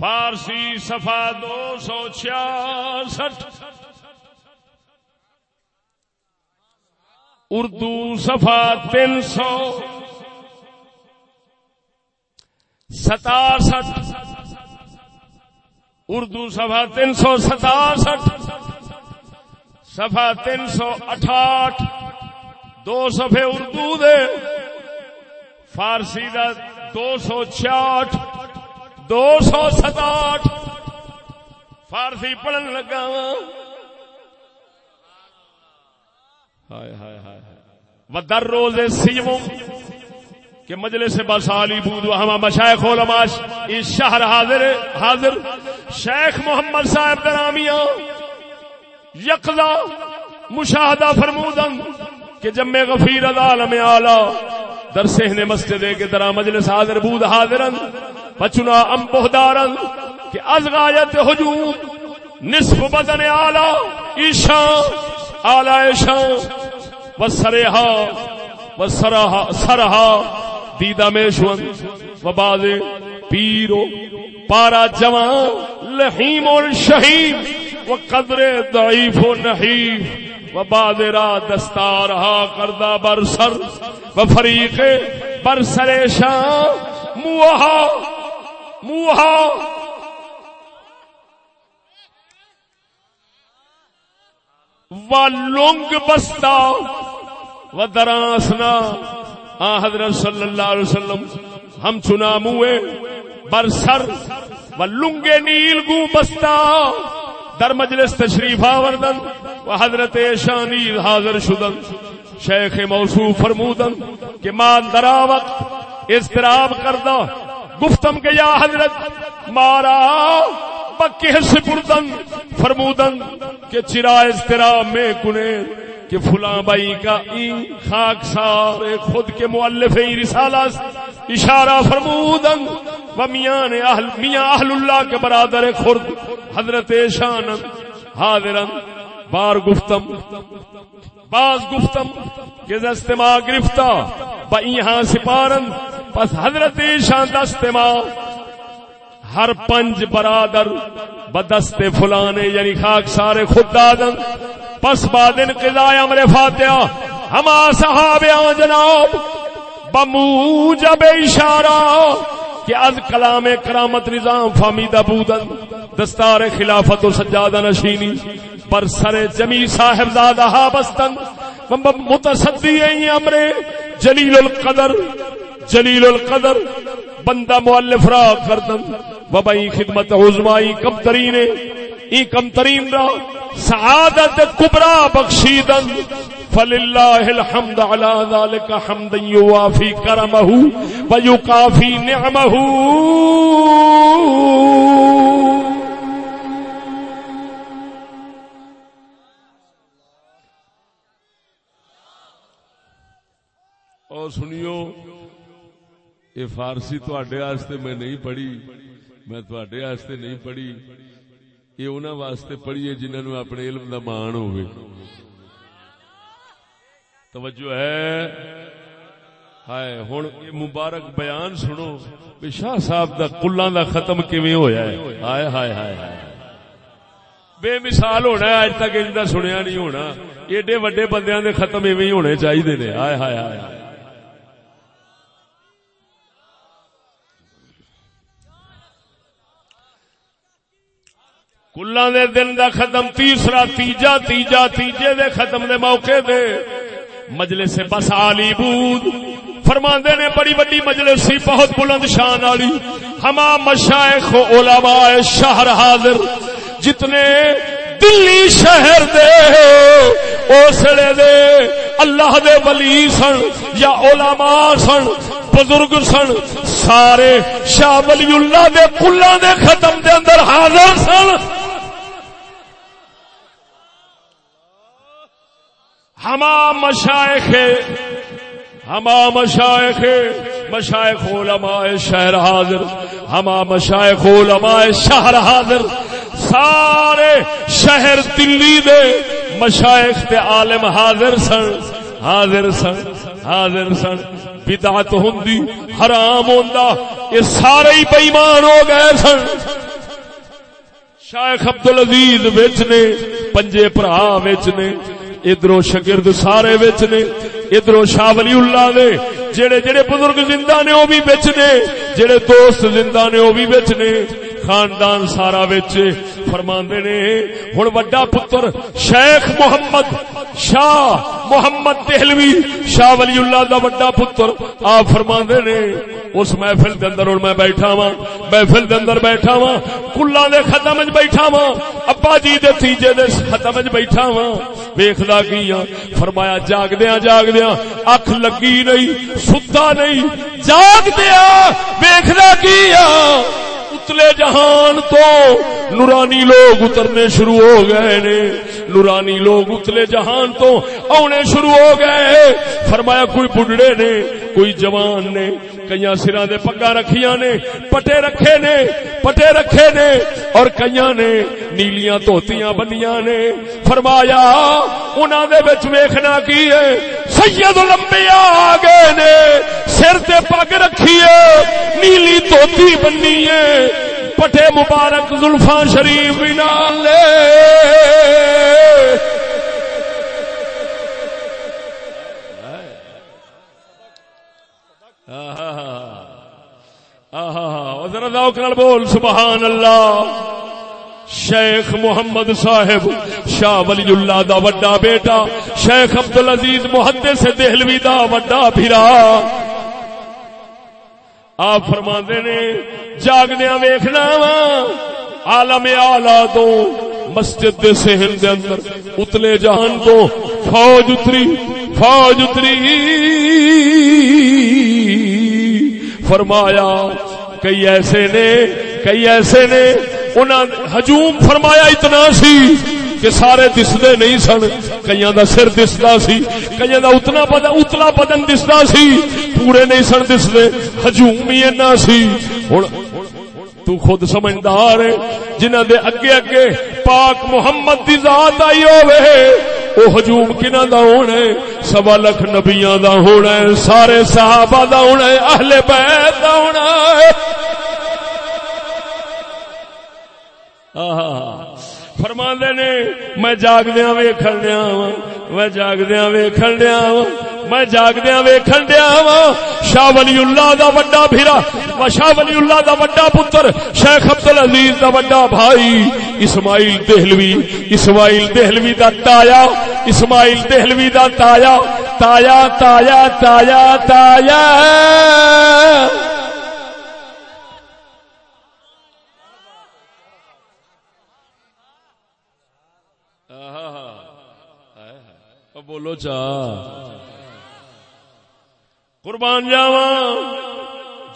فارسی سفا دو سو چھیاسٹھ۔ اردو سفا تین سو ستاسٹھ۔ اردو سفا تین سو ستاسٹھ۔ سفا تین سو اٹھاٹھ۔ دو صفحے اردو دے۔ فارسی دا دو سو چھیاٹھ۔ دو سو ستاٹھ۔ فارسی پڑھن لگا ہائے ہائے ہائے ودر روز سیموں کہ مجلس بسالی بود ہم مشائخ علماء اس شہر حاضر حاضر شیخ محمد صاحب درامیاں یقضا مشاہدہ فرمودن کہ جمع غفیر العالم اعلی در سہن مسجد کے درا مجلس حاضر بود حاضرن، بچنا ام بہدارن کہ از غایت نصف بدن اعلی ایشان اعلی و سرہا و سرہا سرہا دیدہ میں شون و بعد پیرو پارا جوان، لحیم الشہیم و قدر ضعیف و نحیف، و بعد را دستار ہا کردہ بر سر، و فریق بر سر شاہ، موہا موہا و لنگ بستا و دراسنا آ، حضرت صلی اللہ علیہ وسلم، ہم چنا موے بر سر و لنگے نیل گو بستا۔ در مجلس تشریف آوردن و حضرت شانی حاضر شدن۔ شیخ موصوف فرمودن کہ ماں درا وقت اضطراب کردہ۔ گفتم کہ یا حضرت، مارا بکہ سپردن فرمودن کہ چرا اضطراب میں کنے کہ فلاں بائی کا این خاک سار خود کے مؤلف رسالہ اشارہ فرمودن و میاں اہل میاں اہل اللہ کے برادر خرد، حضرت شان حاضرن، بار گفتم، باز گفتم کہ دستما گرفتا، با یہاں سپارن، پس حضرت شان دستما ہر پنج برادر بدست فلانے یعنی خاک سارے خود دادن پس بعد انقضاء امر فاتحہ، ہما صحابیاں جناب بموجب اشارہ کہ از کلام کرامت نظام فامیدہ بودن، دستار خلافت و سجادہ نشینی، پر سر جمی صاحب زادہ بستن۔ متصدی امر جلیل القدر جلیل القدر، بندہ مؤلف را کردن۔ وبائی خدمت عظمائی کم ترین ای کم ترین را سعادت کبرا بخشیدن۔ فللہ الحمد علی ذالک حمد یوافی کرمہ و یکافی نعمہ اور سنیو، یہ فارسی تڈے میں نہیں پڑھی۔ میں تڈے نہیں پڑھی۔ یہ انہوں واسطے پڑھیے جنہوں نے اپنے علم دا مان ہوئے توجہ ہے۔ ہائے ہوں یہ مبارک بیان سنو۔ شاہ صاحب دا کلاں دا ختم کیویں ہویا ہے؟ ہائے ہائے ہائے ہائے۔ بے مثال ہونا ہے اج تک ان سنیا نہیں ہونا۔ ایڈے وڈے بندیاں دے ختم ایویں ہونے چاہیے نے۔ ہائے ہائے ہائے۔ ہائے دے دن دا ختم، تیسرا، تیجا تیجا، تیجے دے ختم دے موقع دے۔ مجلس بس علی بود۔ فرماندے نے بڑی بڑی مجلس سی، بہت بلند شان والی۔ ہما مشائخ علماء شہر حاضر۔ جتنے دلی شہر دے، اوسڑے دے اللہ دے ولی سن یا علماء سن، بزرگ سن، سارے شاہ ولی اللہ دے کلاں دے ختم دے اندر حاضر سن۔ ہما مشائخ ہما مشائخ مشائخ علماء شہر حاضر ہما مشائخ علماء شہر حاضر، سارے شہر دلی دے مشائخ تے عالم حاضر سن حاضر سن حاضر سن۔ بدعت ہوندی، حرام ہوندا، یہ سارے ہی بےمان ہو گئے سن۔ شیخ عبد العزیز وچ نے پنجے برا وچ نے ادھروں شگرد سارے وچ نے ادھر شاہ ولی اللہ دے، جڑے جڑے بزرگ زندہ نے وہ بھی بچ نے جڑے دوست زندہ نے وہ بھی بچ نے خاندان سارا وچ فرماندے نے۔ ہن وڈا پتر شیخ محمد شاہ محمد دہلوی شاہ ولی اللہ دا وڈا پتر آپ فرماندے نے۔ اس محفل دے اندر ہن میں بیٹھا وا محفل دے اندر بیٹھا وا کلا دے ختم وچ بیٹھا وا ابا جی دے تیجے دے ختم وچ بیٹھا وا ویکھدا کی فرمایا جاگدیاں جاگدیاں اکھ لگی نہیں، ستا نہیں جاگدیاں ویکھدا کی اتلے جہان تو نورانی لوگ اترنے شروع ہو گئے نے۔ نورانی لوگ اتلے جہان تو آنے شروع ہو گئے۔ فرمایا کوئی بڑھڑے نے، کوئی جوان نے کئی سرا دے پگا رکھیاں نے، پٹے رکھے نے، پٹے رکھے نے، اور کئی نے نیلیاں توتیاں بنیاں نے۔ فرمایا انہوں دے بچ ویخنا کی ہے؟ سید لمبیا آ گئے نے، سر تے پگ رکھیے، نیلی توتی بنی ہے۔ پٹے مبارک زلفا شریف بھی نال لے۔ بول سبحان اللہ شیخ محمد صاحب، شاہ ولی اللہ دا وڈا بیٹا، شیخ عبد العزیز محدث سے دہلوی دا وڈا بھرا آپ فرما نے جاگدیا ویخنا وا، عالم آلہ تو مسجد دے سہن دے اندر اتلے جہان تو فوج اتری فوج اتری۔ فرمایا، کئی ایسے نے، کئی ایسے نے، انہاں، ہجوم فرمایا اتنا سی۔ کہ سارے دستے نہیں سن۔ کئی دا سر دستا سی کئی دا اتنا بدن اتلا بدن دستا سی۔ پورے نہیں سن دستے ہجوم ہی اینا سی۔ ہوں تو خود سمجھدار ہے جنہ دے اگے اگے پاک محمد دی ذات آئی ہوئے او ہجوم کنہ دا ہونا ہے؟ سوا لکھ نبیاں دا ہونا ہے، سارے صحابہ دا ہونا ہے، اہل بیت دا ہونا ہے۔ فرما نے، میں جاگدیا ویخن دیا وا میں جاگدیا ویخن دیا وا میں جاگدیا ویخن دیا وا شاہ ولی اللہ دا وڈا بھیرا شاہ ولی اللہ دا وڈا پتر شیخ عبد العزیز دا وڈا بھائی اسماعیل دہلوی اسماعیل دہلوی دا تایا، اسماعیل دہلوی دا تایا تایا تایا تایا تایا تایا۔ بولو چا قربان جاوا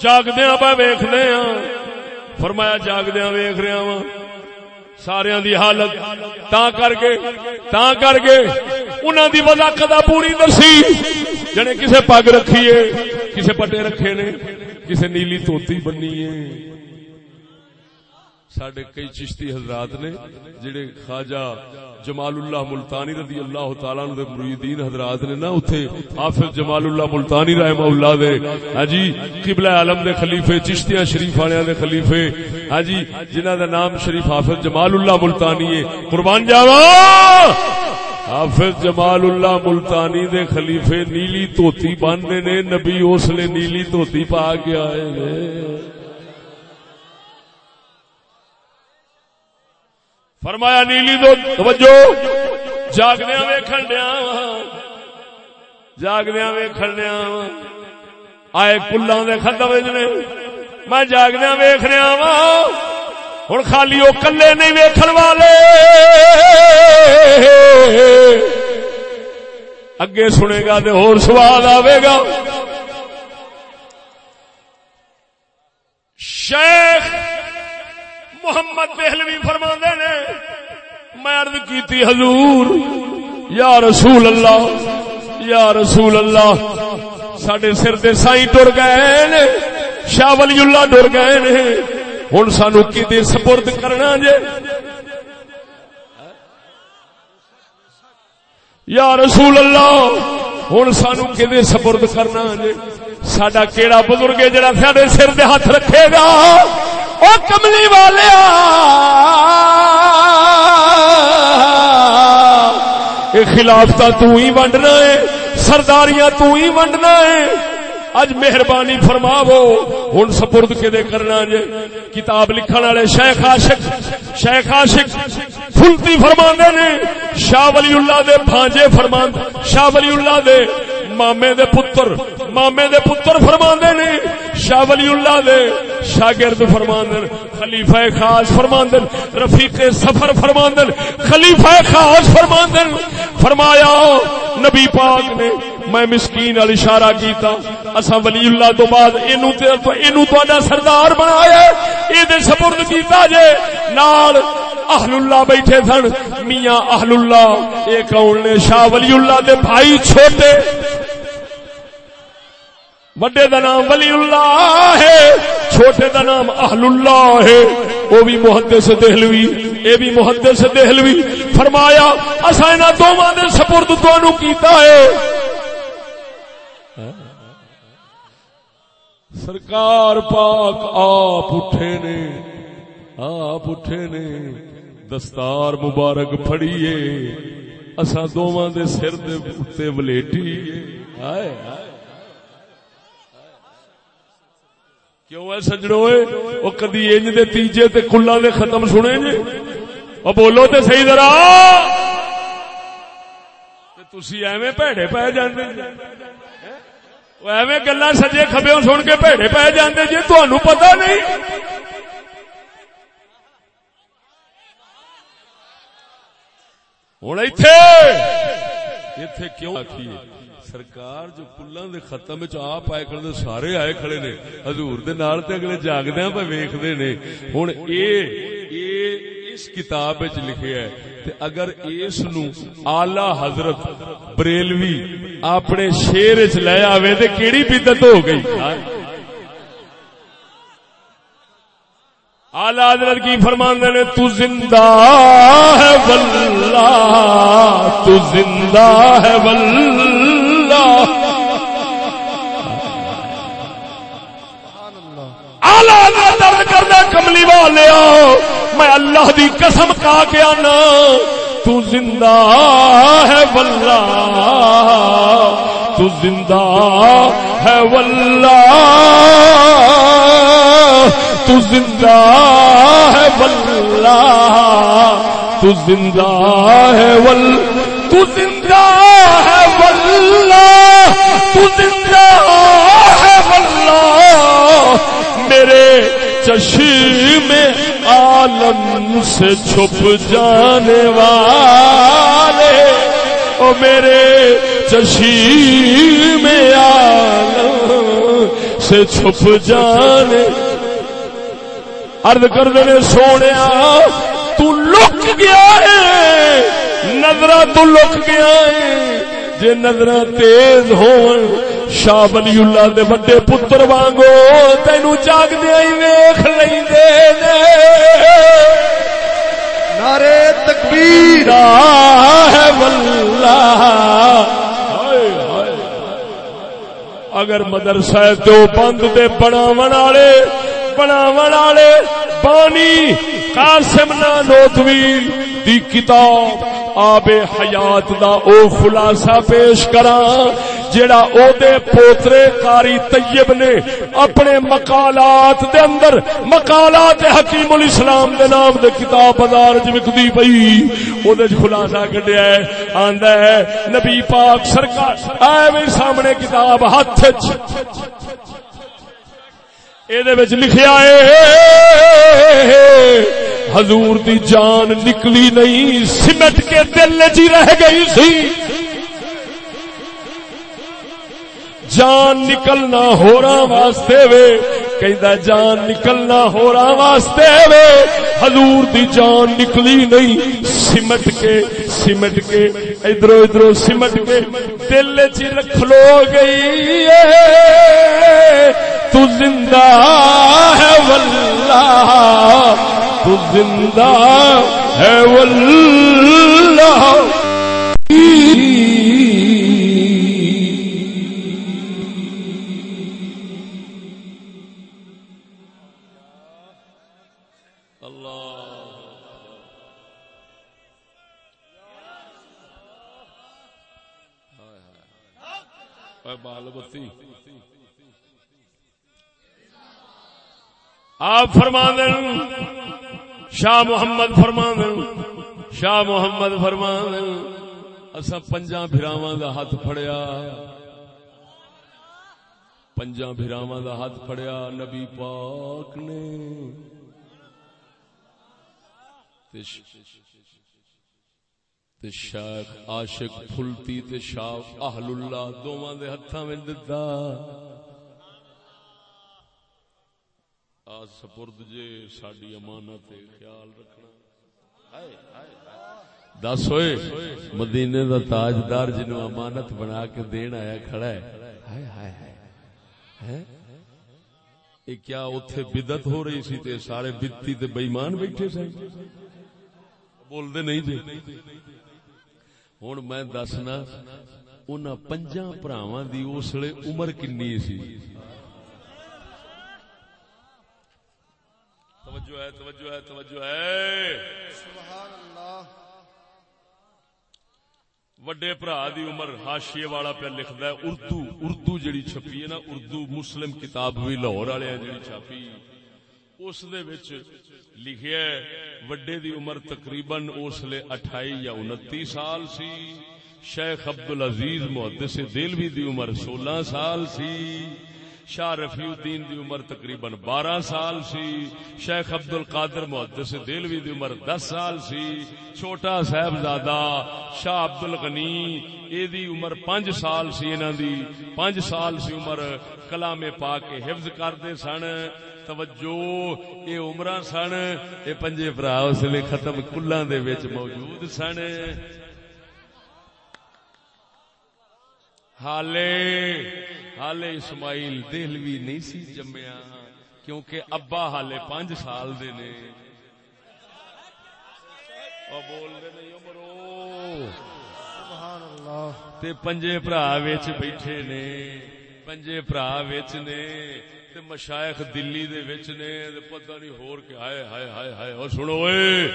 جاگدیا پہ ویخنے ہاں فرمایا جاگدیا ویخ رہا وا سارا دی حالت تا کر کے تا کر کے انہوں دی وضاقت پوری دسی جنے کسے پگ رکھیے کسے پٹے رکھے نے، کسے نیلی توتی بنی ہے۔ سڈے کئی چشتی حضرات نے، جڑے خواجہ جمال اللہ ملتانی رضی اللہ تعالی عنہ دے مریدین حضرات نے نا اوتھے حافظ جمال اللہ ملتانی رحمہ اللہ دے۔ ہاں جی قبلہ عالم دے خلیفے، چشتیاں شریف والےاں دے خلیفے۔ ہاں جی جنہاں دا نام شریف حافظ جمال اللہ ملتانی ہے۔ قربان جاواں! حافظ جمال اللہ ملتانی دے خلیفے نیلی توتی باندھے نے، نبی اس نے نیلی توتی پا کے آئے فرمایا، نیلی دو، توجہ جاگدیا ویکھن دیا جاگدیا ویکھن دیا آئے کلوں دے ختم نے۔ میں جاگدیا ویخ رہا وا ہوں خالی وہ کلے نہیں ویکھن والے۔ اگے سنے گا تو ہور سواد آئے گا۔ شیخ محمد بہلوی فرما نے، میں عرض کیتی حضور، یا رسول اللہ، یا رسول اللہ سڈے سر دے سائی ٹر گئے نے، شاہ ولی اللہ ٹر گئے نے ہوں سانو کی سپرد کرنا جے؟ یا رسول اللہ ہوں سانو کہ سپرد کرنا جے؟ سڈا کیڑا بزرگ جڑا سڈے سر دے ہاتھ رکھے گا؟ او کملی والے خلافتا تو ہی ونڈنا ہے، سرداریاں تو ہی ونڈنا ہے۔ اج مہربانی فرماو ہوں سپرد کے دے کرنا جے؟ کتاب لکھن والے شیخ عاشق شیخ عاشق فلتی فرما نے، شاہ ولی اللہ دے بھانجے فرما شاہ ولی اللہ دے مامے دے پتر، مامے دے پتر فرما نے، شاہ ولی اللہ دے شاگرد فرما خلیفہ خاص فرما رفیق سفر فرما خلیفہ خاص فرما فرمایا، نبی پاک نے میں مسکین وال اشارہ کیتا اسا ولی اللہ تو بعد اینو تے اینو تہاڈا سردار بنایا اے دے سپرد کیتا جے۔ نال اہل اللہ بیٹھے سن، میاں اہل اللہ اے کون نے؟ شاہ ولی اللہ دے بھائی چھوٹے۔ وڈے دا نام ولی اللہ ہے، چھوٹے دا نام اہل اللہ ہے۔ وہ بھی محدث دہلوی اے بھی محدث دہلوی۔ فرمایا، اسا انہاں دوواں دے سپرد تانوں کیتا ہے۔ سرکار پاک آپ اٹھے نے، آپ اٹھے نے، دستار مبارک پھڑیے۔ اسا دوواں دے سر دے اتے ولیٹی۔ ہائے ہائے۔ کیوں ہے سجڑو وہ کدی انج دے تیجے تے کلا دے ختم سنے جے او بولو تے صحیح ذرا۔ تسی ایویں پیڑے پے جاندے جی۔ ایویں گلا سجے کبے سن کے پیڑے پی جاندے جی تہن پتا نہیں۔ ہوں اتے اتے کیوں آخیے سرکار جو کلوں دے ختم آپ آئے کھڑے سارے آئے کھڑے نے۔ حضور دے نال تے اگلے جاگدیا ہاں، پہ ویختے نے۔ ہوں اے اے اس کتاب لکھے ہے، تے اگر اس نو آلہ حضرت بریلوی اپنے شیر چ لے آوے تے کیڑی بدت ہو گئی؟ آلہ حضرت کی فرماندے نے، تو زندہ ہے واللہ، تو زندہ ہے واللہ۔ آلہ درد کرنا کملی والے میں اللہ دی قسم کا کے آنا۔ تو زندہ ہے واللہ۔ تو زندہ ہے واللہ۔ تو زندہ ہے واللہ۔ تو زندہ ہے ول تو زندہ ہے واللہ۔ تو زندہ ہے میرے چشم عالم سے چھپ جانے والے۔ او میرے چشم عالم سے چھپ جانے۔ ارد کر دے سونے، تو لک گیا ہے۔ نظر تو لک گیا ہے۔ جے نظر تیز ہون شاہ ولی اللہ دے بڑے پتر وانگو تینو جاگ جاگدے ہی ویکھ لیندے نے۔ نعرے تکبیر ہے واللہ۔ اگر مدرسہ تو بند دے بناون والے بناون والے بانی قاسم نانوتوی دی کتاب آب حیات دا او خلاصہ پیش کراں جیڑا او دے پوترے قاری طیب نے اپنے مقالات دے اندر، مقالات حکیم الاسلام دے نام دے کتاب بازار وچ وکدی پئی۔ او دے خلاصہ کڈیا ہے، آندا ہے، نبی پاک سرکار، آئے وی سامنے کتاب ہاتھ وچ۔ اے دے وچ لکھیا ہے حضور دی جان نکلی نہیں، سمٹ کے دل چ رہ گئی سی۔ جان نکلنا ہو رہا واسطے وے، کہندا جان نکلنا ہو رہا واسطے وے۔ حضور دی جان نکلی نہیں، سمٹ کے سمٹ کے ادھر ادھر سمٹ کے دل جی چ رکھ لو گئی تو زندہ ہے واللہ۔ تو زندہ ہے واللہ۔ آپ فرما دین شاہ محمد فرما شاہ محمد فرما دین اصا پنجا براواں دا ہاتھ پھڑیا۔ پنجا براواں دا ہاتھ پھڑیا، نبی پاک نے۔ تے تے شیخ عاشق پھلتی تے شاہ اہل اللہ دوواں دے ہتھاں وچ دتا۔ آج سپرد جے ساڈی امانت خیال رکھنا۔ دس ہوئے، مدینے دا تاجدار جنوں امانت بنا کے دین آیا کھڑا ہے۔ ہائے ہائے ہائے۔ یہ کیا اوتھے بدت ہو رہی سی تے سارے بتی تے بےمان بیٹھے سن؟ بول دے نہیں جی۔ ہوں میں دسنا ان پنجا پراواں دی اسلے عمر کنی سی۔ توجہ ہے توجہ ہے توجہ ہے۔ سبحان اللہ۔ وڈے برا دی عمر ہاشیے والا پہ لکھدا ہے اردو اردو جڑی چھپی ہے نا اردو مسلم کتاب بھی لاہور والے جڑی چھاپی۔ اس دے وچ لکھیا ہے وڈے دی عمر تقریباً اس لے اٹھائی یا انتی سال سی۔ شیخ عبد العزیز محدث دلوی دی عمر سولہ سال سی۔ شاہ رفیع الدین دی عمر تقریباً بارہ سال سی، شیخ عبد القادر محدث دلوی دی عمر دس سال سی، چھوٹا صاحبزادہ شاہ عبد الغنی اے دی عمر پانچ سال سی انہاں دی۔ پانچ سال سی عمر کلام پاک کے حفظ کردے سن۔ توجہ، اے عمرہ سن، اے پنجے برا اس لیے ختم کلاں دے وچ موجود سن۔ حالے حالے اسماعیل دہلوی نہیں سی جمیا کیونکہ ابا حالے پانچ سال دے نے۔ او بول دے نہیں عمرو۔ سبحان اللہ تے پنجے برا وچ بیٹھے نے پنجے برا وچ نے تے مشائخ دلی دے وچ نے تے پتہ نہیں ہور کے ہائے ہائے ہائے ہائے۔ او سنو اے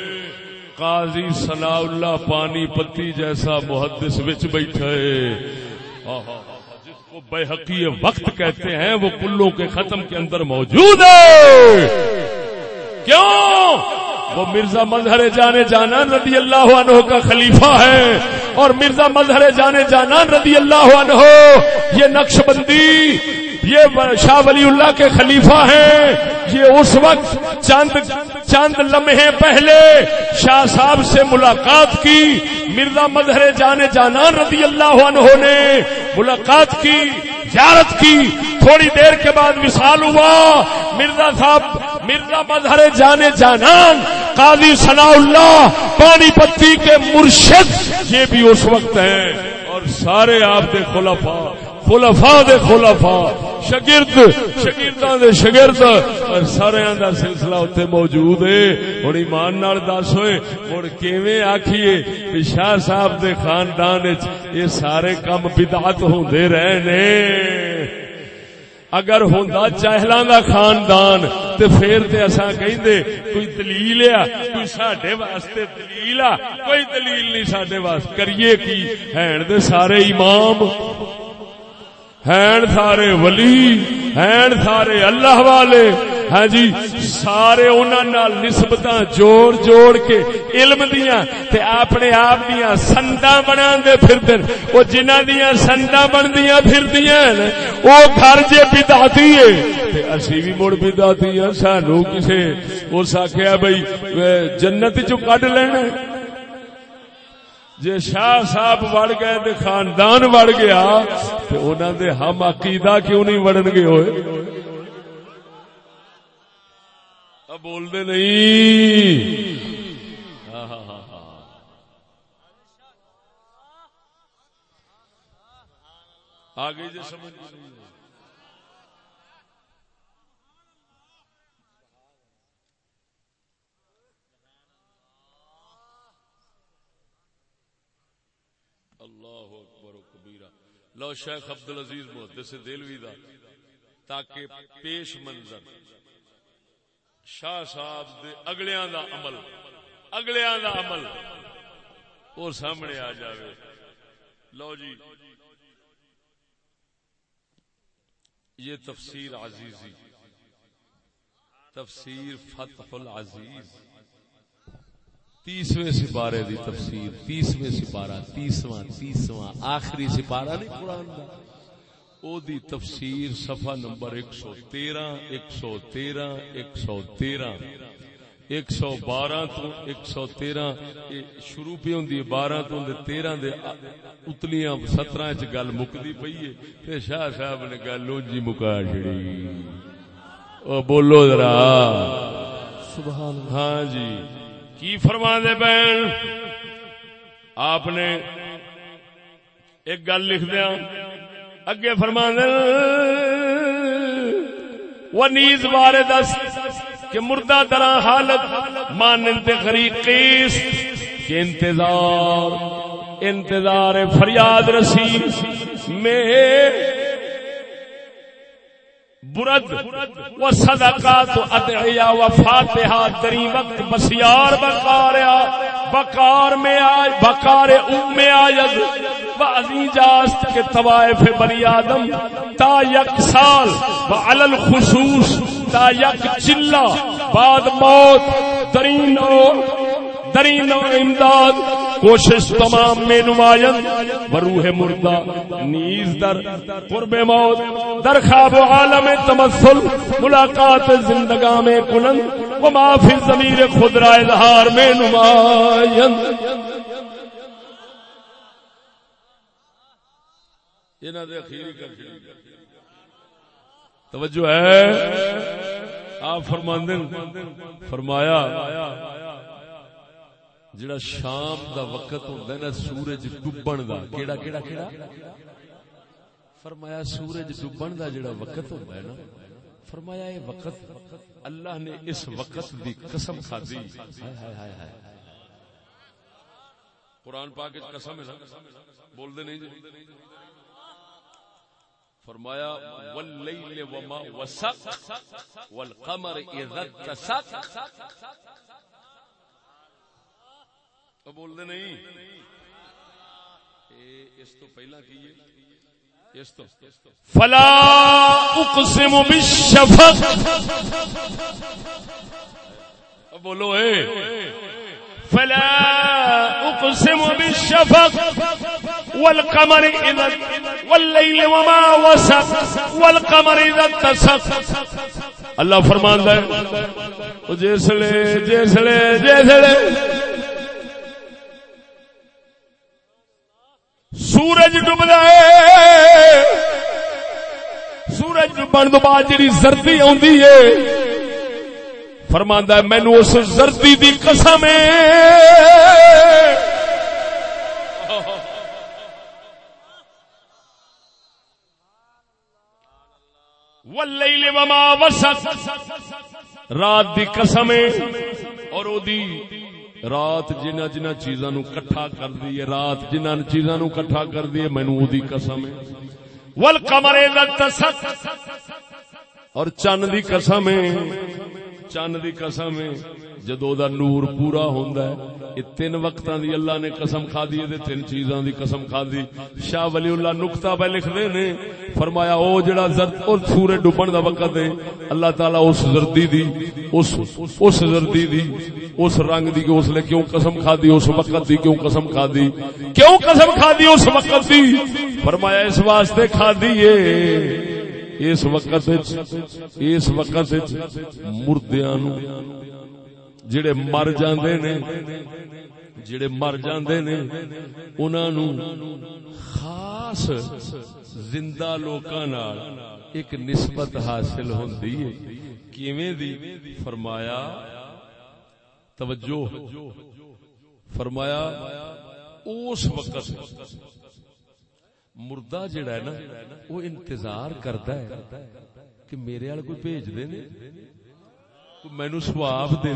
قاضی ثناء اللہ پانی پتی جیسا محدث وچ بیٹھا ہے جس کو بے حقی وقت کہتے ہیں، وہ کلوں کے ختم کے اندر موجود ہے۔ کیوں؟ وہ مرزا مظہر جانے جانا رضی اللہ عنہ کا خلیفہ ہے۔ اور مرزا مظہر جانے جانا رضی اللہ عنہ، یہ نقش بندی، یہ شاہ ولی اللہ کے خلیفہ ہیں۔ یہ اس وقت چند چند لمحے پہلے شاہ صاحب سے ملاقات کی۔ مرزا مظہر جانے جانا رضی اللہ عنہ نے ملاقات کی، زیارت کی۔ تھوڑی دیر کے بعد وصال ہوا۔ مرزا صاحب، مرزا مظہر جانے جانان، قاضی ثناء اللہ، پانی پتی کے مرشد، یہ بھی اس وقت ہیں۔ اور سارے آپ کے خلفا خلفاء دے خلفاء شگرد، شگرداں دے شگرد۔ اور سارے دا سلسلہ اتنے موجود ہے۔ ہوں ایمان نال دس ہوئے۔ ہوں کیویں آکھیے؟ بھی شاہ صاحب دے خاندان وچ یہ سارے کام بدعت ہوندے رہے نے اگر ہوندا چاہلاں دا خاندان، تے پھر تے اساں کہندے، کوئی دلیل ہے کوئی ساڈے واسطے دلیل ہے کوئی دلیل نہیں ساڈے واسطے۔ کریے کی؟ ہن دے سارے امام۔ ہین سارے ولی ہین سارے اللہ والے۔ ہاں جی سارے انہوں نسبت جوڑ جوڑ کے علم دیا تے اپنے آپ دیا سندا بنا دے پھر وہ جنہ دیا سندا بن دیا پھر دیا وہ گھر جے بداتی ہے۔ اسی بھی مڑ بداتی ہاں سانو کسے، اس آخیا بھائی جنت چو کڈ لینا جے شاہ صاحب وڑ گئے تے خاندان وڑ گیا تے انہاں دے ہم عقیدہ کیوں نہیں وڑن گے ہوئے؟ اب بول دے نہیں آگے جے سمجھ اللہ اکبر و کبیرہ لو شیخ عبد العزیز محدث دلوی دا، تاکہ پیش منظر شاہ صاحب دے اگلیاں دا عمل، اگلیاں دا عمل اور سامنے آ جاوے۔ لو جی یہ تفسیر عزیزی، تفسیر فتح العزیز۔ تیسویں سپارے دی تفسیر تیسویں سپارہ تیسواں تیسواں آخری سپارہ نہیں قرآن دا۔ او دی تفسیر صفحہ نمبر ایک سو تیرہ ایک سو بارہ تو ایک سو تیرہ۔ شروع پہ ہوں بارہ تو تیرہ دے اتلیاں سترہ چ گل مکدی پئی ہے۔ تے شاہ صاحب نے گل لونجی مکا او بولو ذرا۔ سبحان ہاں جی۔ کی فرما دے بہن؟ آپ نے ایک گل لکھ دیا۔ اگے فرما وہ نیز بارے دس کہ مردہ درا حالت مانند غریقیس کے انتظار انتظار فریاد رسی میں برد و صدقات و ادعیا و فاتحہ دری وقت بسیار بکاریا بکار میں آج بکار ام میں آید و عزیجاست کے طوائف بنی آدم، تا یک سال، و علل خصوص تا یک چلہ، بعد موت درین اور درین و امداد، کوشش تمام میں نمائن بروح مردہ، نیز در، قرب موت، در خواب و عالم تمثل، ملاقات زندگاہ میں کنن و معافی ضمیر خود را اظہار میں نمائن یہ نہ دے اخیری کر توجہ ہے۔ آپ فرماندن فرمایا۔ جڑا شام دا وقت ہوندا ہے نا، سورج ڈوبن دا۔ کیڑا کیڑا کیڑا؟ فرمایا سورج ڈوبن دا جڑا وقت ہوندا ہے نا۔ فرمایا یہ وقت اللہ نے اس وقت دی قسم کھادی۔ ہائے ہائے ہائے ہائے۔ قرآن پاک وچ قسم ہے بول دے نہیں جی۔ فرمایا واللیل وما وسق والقمر اذا اتسق۔ بول دے نہیں۔ اس تو پہلا کی اس تو۔ فلا اقسم بالشفق۔ بولو اے۔ فلا اقسم بالشفق۔ والقمر اذا والليل وما وسق۔ والقمر اذا اتسق۔ اللہ فرماندا ہے۔ جسلے جسلے جسلے سورج ڈبدا ہے۔ سورج ڈبن تو بعد جی زردی آدھی ہے۔ فرماندا ہے مینو اس زردی دی قسم واللیل وما وسق رات دی قسم اور او دی رات جنہ جنہ چیزاں نو کٹھا کر دی ہے رات جنہ چیزاں نو کٹھا کر دی ہے مینوں او دی قسم ہے۔ والقمر اذا اتسق اور چند دی قسم ہے۔ چند دی قسم ہے۔ جدو دا نور پورا ہوندا ہے، یہ تین وقتاں دی اللہ نے قسم کھا دی تے تین چیزاں دی قسم کھا دی۔ شاہ ولی اللہ نقطہ پہ لکھ دے نے، فرمایا او جڑا زرد اور سورج ڈوبن دا وقت ہے، اللہ تعالی اس زردی دی، اس اس زردی دی، اس رنگ دی کہ اس نے کیوں قسم کھا دی، اس وقت دی کیوں قسم کھا دی۔ کیوں قسم کھا دی، اس وقت دی؟ فرمایا اس واسطے کھا دی اس وقت اس وقت مردیاں نو جڑے مر جاندے نے، جڑے مر جاندے نے، انہاں نو خاص زندہ لوکاں نال ایک نسبت حاصل ہوندی ہے۔ کیویں دی؟ فرمایا، توجہ، فرمایا، اس وقت مردہ جڑا ہے نا، وہ انتظار کرتا ہے کہ میرے والے کوئی بھیج دے نے مینو سواب دے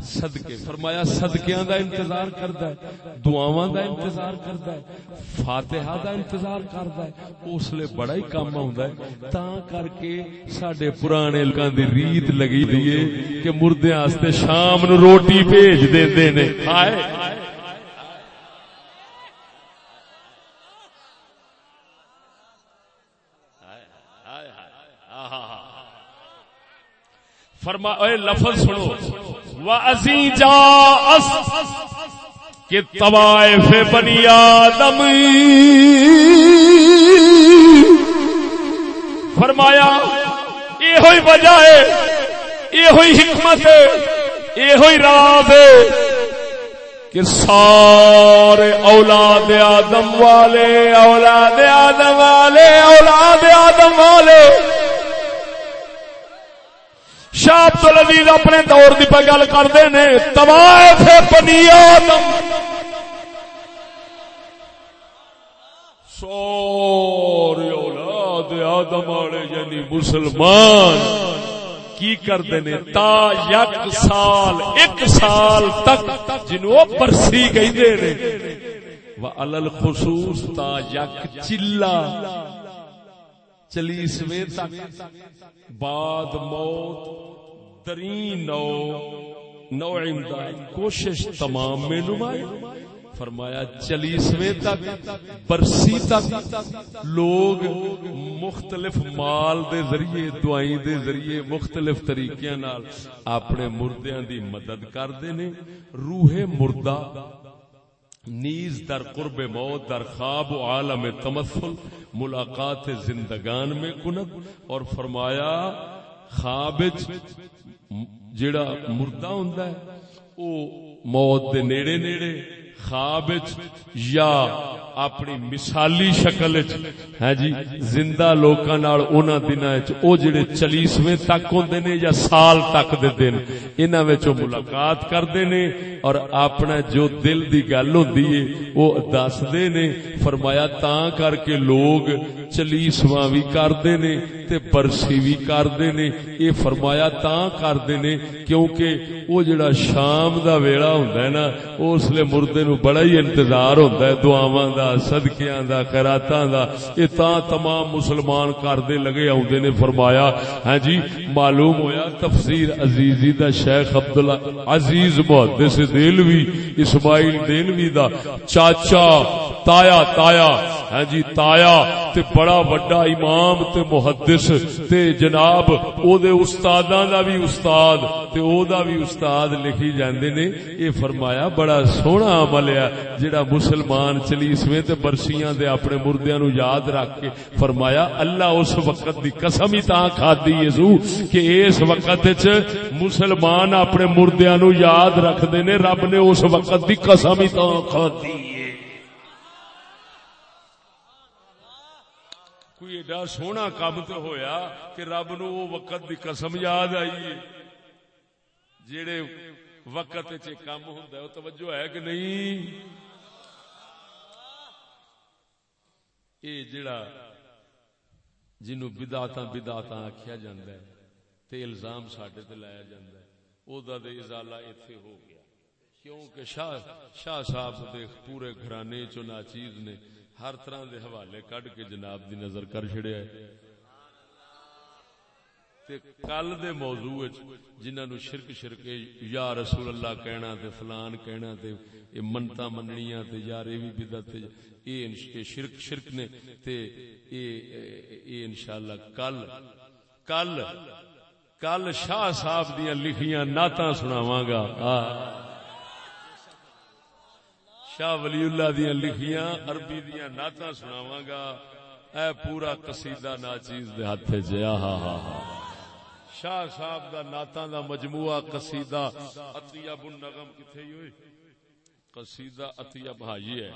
صدقے، فرمایا صدقیاں دا انتظار کردا ہے، دعاواں دا انتظار کردا ہے، فاتحہ دا انتظار کردا ہے، اس لیے بڑا ہی کام ہوندا ہے۔ تاں کر کے ساڈے پرانے لوکاں دی ریت لگی دی ہے کہ مردے واسطے شام نو روٹی بھیج دیندے نے۔ ہائے۔ فرما اے لفظ سنو۔ وَأَزِي جَا أَس کہ طوائف بنی آدم فرمایا یہ ہوئی وجہ ہے یہ ہوئی حکمت ہے یہ ہوئی راز ہے کہ سارے اولاد آدم والے، اولاد آدم والے، اولاد آدم والے۔ شاہ عبد العزیز اپنے دور کی پہ گل کرتے نے طوائف بنی آدم اولاد آدم والے یعنی مسلمان۔ کی کرتے نے تا یک سال، ایک سال تک جنوں برسی کہندے نے و خصوص تا یک چلا۔ چلیسویں تک۔ بعد موت ترین نو نو امداد کوشش تمام میں نمائے فرمایا چلیسویں تک، برسی تک۔ لوگ مختلف مال دے ذریعے دعائیں دے ذریعے مختلف طریقے نال اپنے مردیاں دی مدد کردے نے۔ روح مردہ نیز در قرب موت، در خواب و عالم تمثل، ملاقات زندگان میں کنک اور فرمایا خواب جڑا مردہ ہوندا ہے، او موت دے نیڑے نیڑے خواب یا اپنی مثالی شکل ہے ہاں جی زندہ لوکاں نال انہاں دناں وچ او جڑے 40ویں تک ہوندے نے یا سال تک دے دن، انہاں وچ ملاقات کردے نے اور اپنا جو دل دی گل ہوندی ہے، او دس نے، فرمایا تاں کر کے لوگ چلیسواں بھی کردے نے۔ تے برسی بھی کردے نے، اے فرمایا تاں کردے نے، کیونکہ او جڑا شام دا ویلا ہوندا ہے نا اس لے مردے نو بڑا ہی انتظار ہوندا ہے، دعاواں دا، صدقیاں دا خیراتاں دا۔ اے تاں تمام مسلمان کردے لگے اوندے نے، فرمایا ہاں جی معلوم ہویا تفسیر عزیزی دا شیخ عبداللہ عزیز محدث دلوی، اسماعیل دلوی دا، چاچا، تایا تایا ہاں جی تایا تے بڑا وڈا امام تے محدث تے جناب او دے استاداں دا بھی استاد تے او دا بھی استاد لکھی جاندے نے۔ اے فرمایا، بڑا سونا عمل ہے جڑا مسلمان چلیسویں تے برسیاں دے اپنے مردیاں نو یاد رکھ کے فرمایا، اللہ اس وقت دی قسم ہی تاں کھادی یسو کہ اس وقت وچ مسلمان اپنے مردیاں نو یاد رکھدے نے، رب نے اس وقت دی قسم ہی تاں کھادی ہے کوئی ایڈا سونا کام تو ہویا کہ رب نو وہ وقت دی قسم یاد آئی جیڑے وقت کام ہوں توجہ ہے کہ نہیں اے جڑا جنوں بدعتاں بدعتاں آکھیا جاندا ہے تے الزام ساڈے تے لایا جاندا ہے او دا ازالہ ایتھے ہو گیا کیونکہ شاہ شاہ صاحب دے پورے گھرانے چوں ناچیز نے ہر طرح دے حوالے کڈ کے جناب دی نظر کر چھڑیا ہے تے کل دے موضوع وچ جنہاں نو شرک شرک یا رسول اللہ کہنا تے فلان کہنا تے اے منتا مننیاں تے یار اے وی بدعت تے اے شرک شرک نے تے اے اے- اے انشاءاللہ کل کل کل شاہ صاحب دیاں لکھیاں نعتاں سناواں گا۔ آ شاہ ولی اللہ دیا لکھیاں، عربی دیا نعتاں سناواں گا۔ اے پورا قصیدہ ناچیز دے ہاتھ چ ہا ہا ہا۔ شاہ صاحب دا نعتاں دا مجموعہ قصیدہ اطیب النغم کتے ہی ہوئے؟ قصیدہ اطیب ہاں یہ ہے۔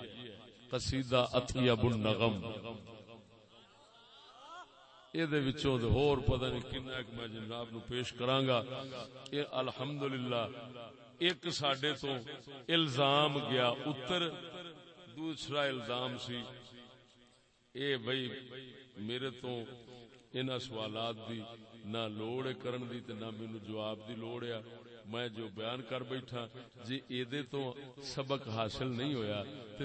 قصیدہ اطیب النغم اے وچوں دے ہور پتہ نہیں کنا ایک میں جناب نو پیش کراں گا۔ اے الحمدللہ، ایک ساڈے تو الزام گیا اتر، دوسرا الزام سی۔ اے بھئی، میرے تو انہاں سوالات دی نہ لوڑ ہے کرن دی تے نہ مینوں جواب دی لوڑ ہے۔ میں جو بیان کر بیٹھا جی اے تو سبق حاصل نہیں ہویا تے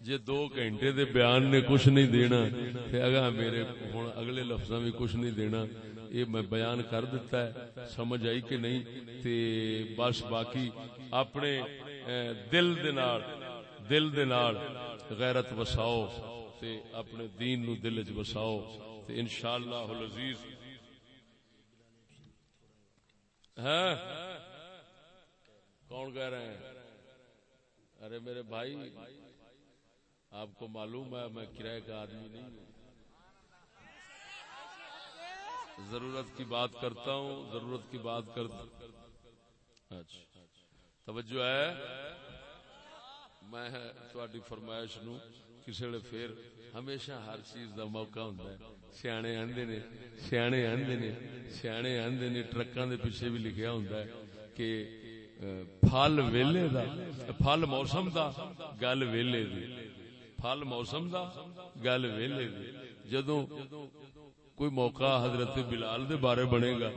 پھر دو گھنٹے دے بیان نے کچھ نہیں دینا تے اگا میرے ہن اگلے لفظاں بھی کچھ نہیں دینا۔ یہ میں بیان کر دیتا ہے، سمجھ آئی کہ نہیں؟ تے بس باقی اپنے دل دے نال، دل دے نال غیرت وساؤ، تے اپنے دین نو دل وچ وساؤ۔ تے انشاءاللہ العزیز۔ ہاں؟ کون کہہ رہے ہیں؟ ارے میرے بھائی آپ کو معلوم ہے میں کرایہ کا آدمی نہیں ہوں۔ ضرورت کی بات کرتا ہوں، ضرورت کی بات کرتا ہوں اچھا۔ توجہ ہے؟ میں تھوڑی فرمائش نو کسی ویلے پھر ہمیشہ ہر چیز دا موقع ہوندا ہے۔ سیانے آندے نے، سیانے آندے نے، سیانے آندے نے ٹرکاں دے پیچھے بھی لکھیا ہوندا ہے کہ پھل ویلے دا، پھل موسم دا، گل ویلے دی۔ پھل موسم دا، گل ویلے دی۔ جدوں کوئی موقع حضرت بلال دے بارے بنے گا،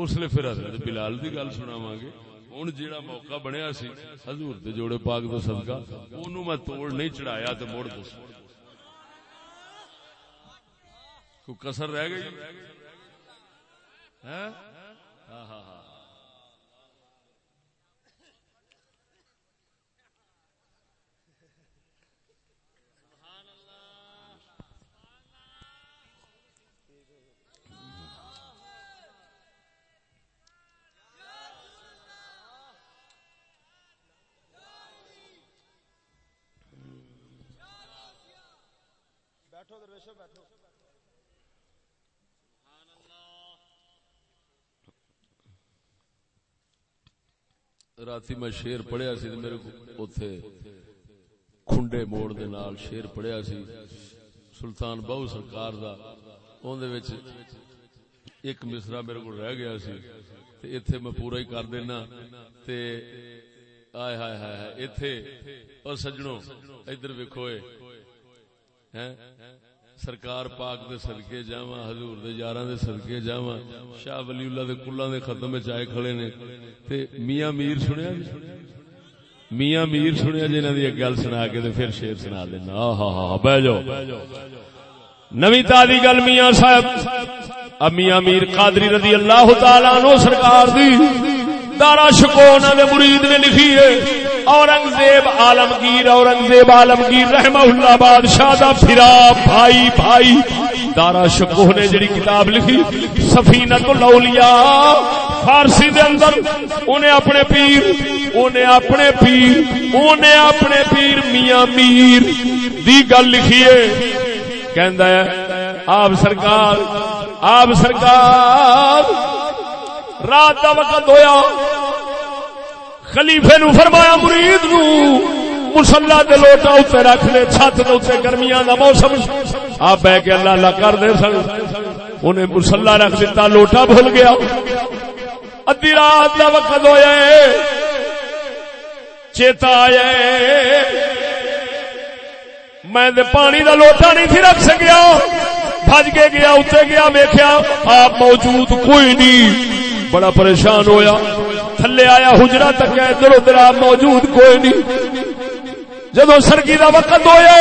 اس لیے پھر حضرت بلال دی گل سناواں گے ہن جیڑا موقع بنیا سی، حضور دے جوڑے پاک تو صدقہ، اونوں میں توڑ نہیں چڑھایا تے مڑ دس۔ کوئی کسر رہ گئی؟ ہیں ہاں ہاں ہاں بیٹھو بیٹھو۔ راتی میں شیر پڑھیا سی میرے کو اوتھے کھنڈے موڑ دے نال شیر پڑھیا سی۔ سلطان بہو سرکار دا، اون دے وچ ایک مصرا میرے کو رہ گیا سی۔ تے ایتھے میں پورا ہی کر دینا۔ تے آئے ہائے ہائے ہائے ایتھے۔ او سجنوں، ادھر ویکھو ہیں؟ سرکار پاک دے صدقے جاواں، حضور دے یاراں دے صدقے جاواں۔ شاہ ولی اللہ دے کلاں دے ختم وچ آئے کھڑے نے۔ تے میاں میر سنیا جی؟ میاں میر سنیا جی انہاں دی ایک گل سنا کے تے پھر شعر سنا دینا۔ آہا ہا بیٹھ جاؤ۔ نوی تازی گل میاں صاحب۔ اب میاں میر قادری رضی اللہ تعالی عنہ سرکار دی۔ دارا شکونا دے مرید نے لکھی ہے۔ اورنگزیب عالمگیر اورنگزیب عالمگیر، رحمہ اللہ بادشاہ دا پھرا بھائی بھائی۔ دارا شکوہ نے جڑی کتاب لکھی، سفینت الاولیاء، فارسی دے اندر۔ انہیں اپنے پیر انہیں اپنے پیر انہیں اپنے پیر میاں میر دی گل لکھی ہے۔ کہندا ہے، آپ سرکار آپ سرکار، رات دا وقت ہویا۔ خلیفے نو فرمایا، مرید نو مسلا دے لوٹا اتنے رکھ لے، چھت دے اتنے گرمیاں دا موسم۔ آپ بہ کے اللہ اللہ کر دے سن۔ انہیں مسلا رکھ دیتا لوٹا بھول گیا۔ ادی رات دا وقت ہویا چیتا آیا میں دے پانی دا لوٹا نہیں تھی رکھ سکیا۔ بج کے گیا اتنے گیا ویخیا آپ موجود کوئی نہیں۔ بڑا پریشان ہویا۔ تھلے آیا حجرا تک ادھر ادھر آپ موجود کوئی نہیں۔ جدو سرگی دا وقت ہویا،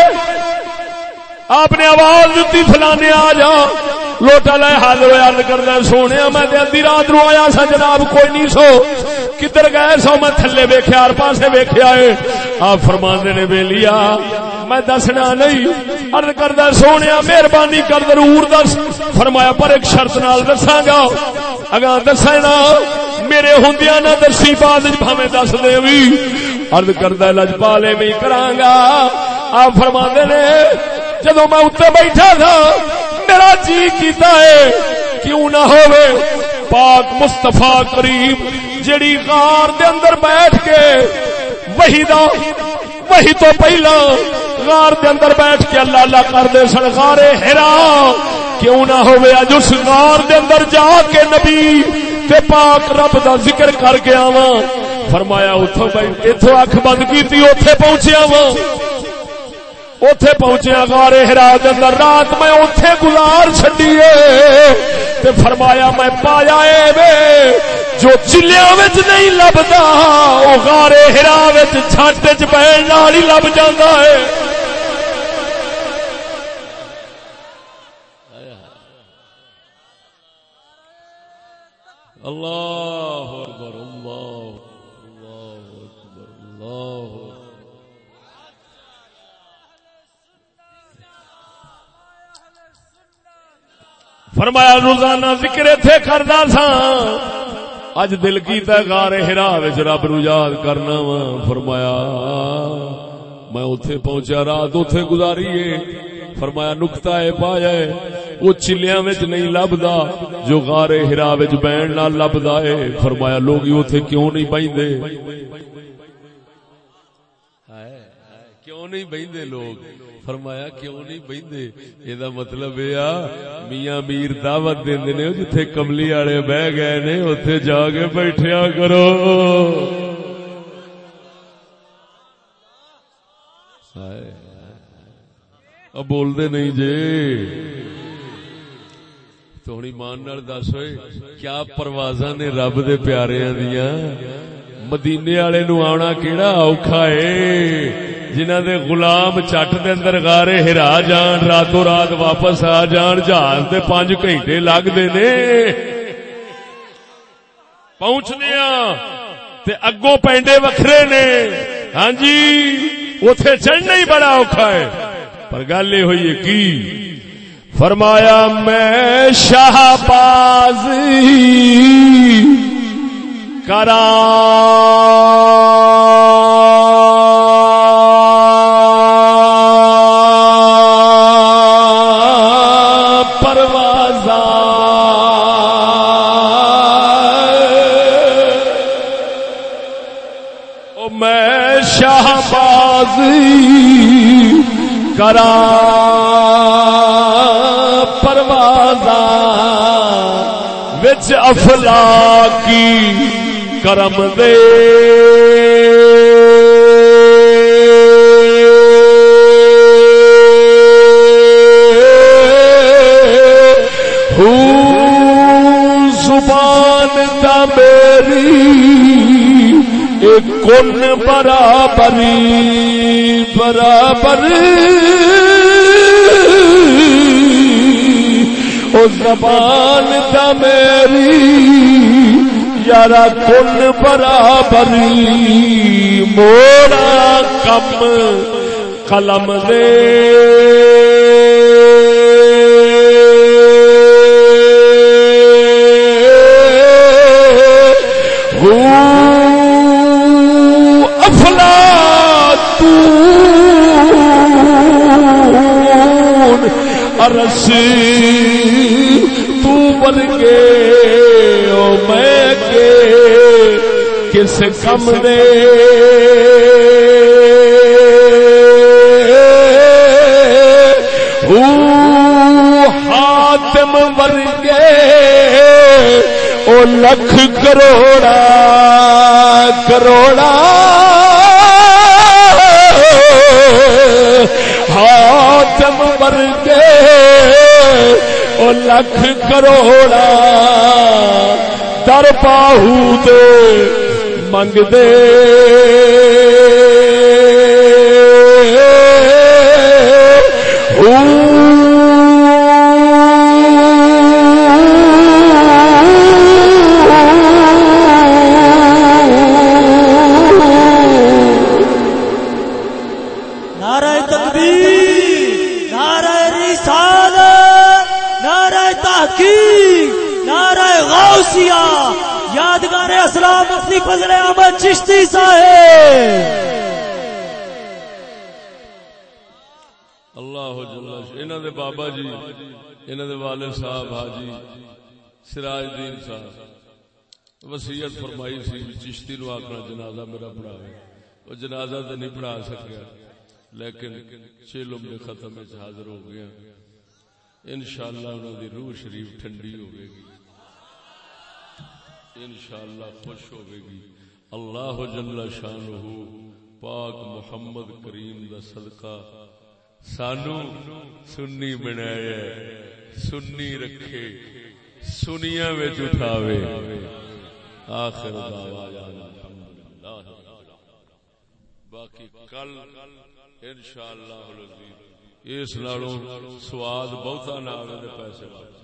آپ نے آواز دیتی، فلانے آ جا لوٹا لے حاضر ہوا عرض کردا سونے میں تے ادھی رات نو آیا سا جناب، کوئی نہیں سو۔ کدھر گئے سو؟ میں تھلے ویکھیا، ہر پاسے ویکھیا اے آپ فرماندے نے ویلیا میں دسنا نہیں۔ عرض کردا سونے مہربانی کر ضرور دس۔ فرمایا، پر ایک شرط نال دساں گا۔ اگا دسنا میرے ہوندیاں نہ دسی، بعد وچ بھاویں دس دے وی۔ عرض کردا لجپالے میں کراں گا۔ آپ فرماندے نے جدو میں اتنے بیٹھا تھا میرا جی کیتا ہے، کیوں نہ ہوئے؟ پاک مستفا کریم جڑی غار دے اندر بیٹھ کے، وہی دا، وہی تو پہلا غار دے اندر بیٹھ کے اللہ اللہ کر دے سن غارے ہرا کیوں نہ ہوئے؟ اج اس غار دے اندر جا کے نبی تے پاک رب دا ذکر کر کے آواں۔ فرمایا، اتھو بیٹھ اتھو اکھ بند کیتی اوتھے پہنچیا وا اتے پہنچیا گارے ہرا اندر، رات میں اتے گزار چڈیے فرمایا، میں پایا وے، جو چلیا نہیں لبتا وہ گارے ہرا چھٹ چ بہن ہی لب جانا ہے اللہ اکبر۔ فرمایا، روزانہ ذکر تھے کردا سا اج دل کیتا گارے ہرا وچ رب نو یاد کرنا وا۔ فرمایا، میں اوتھے پہنچا رات اوتھے گزاری ہے فرمایا، نقطہ اے پایا ہے او چلیاں وچ نہیں لبدا، جو غارے ہرا وچ بین نال لبدا ہے فرمایا، لوگ اوتھے کیوں نہیں بیندے کیوں نہیں بیندے لوگ؟ فرمایا، کیوں نہیں بہندے؟ یہ مطلب یہ میاں میر دعوت دے نے، جتھے کملی والے بہ گئے نے اتے جا کے بیٹھیا کرو۔ اب بول دے نہیں جی۔ جے تو ہوں ایمان دس ہوئے، کیا پروازاں نے رب دے پیارے دیا مدینے والے نو آنا کیڑا اوکھا ہے؟ جنہ دے غلام چٹ دے اندر گارے ہرا جان راتوں رات واپس آ جان جہاز دے پانچ گھنٹے لگ دے نے پہنچنے تے اگوں پینڈے وکھرے نے ہاں جی اتے چڑھنا ہی بڑا اوکھا ہے پر گل یہ ہوئی ہے کی فرمایا میں شاہ باز کرا کرا پروازا وچ افلا کی کرم دے۔ زبان دا میری کن برابری برابر۔ او زبان دا میری یارا کن برابری مورا کم قلم دے۔ ارس تر کے او میں کے کس کم دے ہاتم ورگے او لکھ کروڑا کروڑا ماتم ہاں ورگے او لکھ کروڑا در پاہو دے منگ دے۔ نعرہ مفتی فضل احمد چشتی صاحب۔ اللہ انہوں دے بابا جی انہوں دے والد صاحب حاجی سراج الدین صاحب۔ وسیعت فرمائی سی چشتی نو آکنا جنازہ میرا پڑھاوے وہ جنازہ تو نہیں پڑھا سکیا۔ لیکن چیلم کے ختم حاضر ہو گیا انشاءاللہ انہوں دی روح شریف ٹھنڈی ہوئے گی۔ انشاءاللہ خوش ہوئے گی۔ اللہ جل شانہ پاک محمد کریم دا صدقہ سانو سنی بنایا سنی رکھے سنیا وچ اٹھاوے۔ آخر دعوانا الحمدللہ۔ باقی کل انشاءاللہ العزیز، اس نالوں سواد بہتا نہ آوے تے پیسے واپس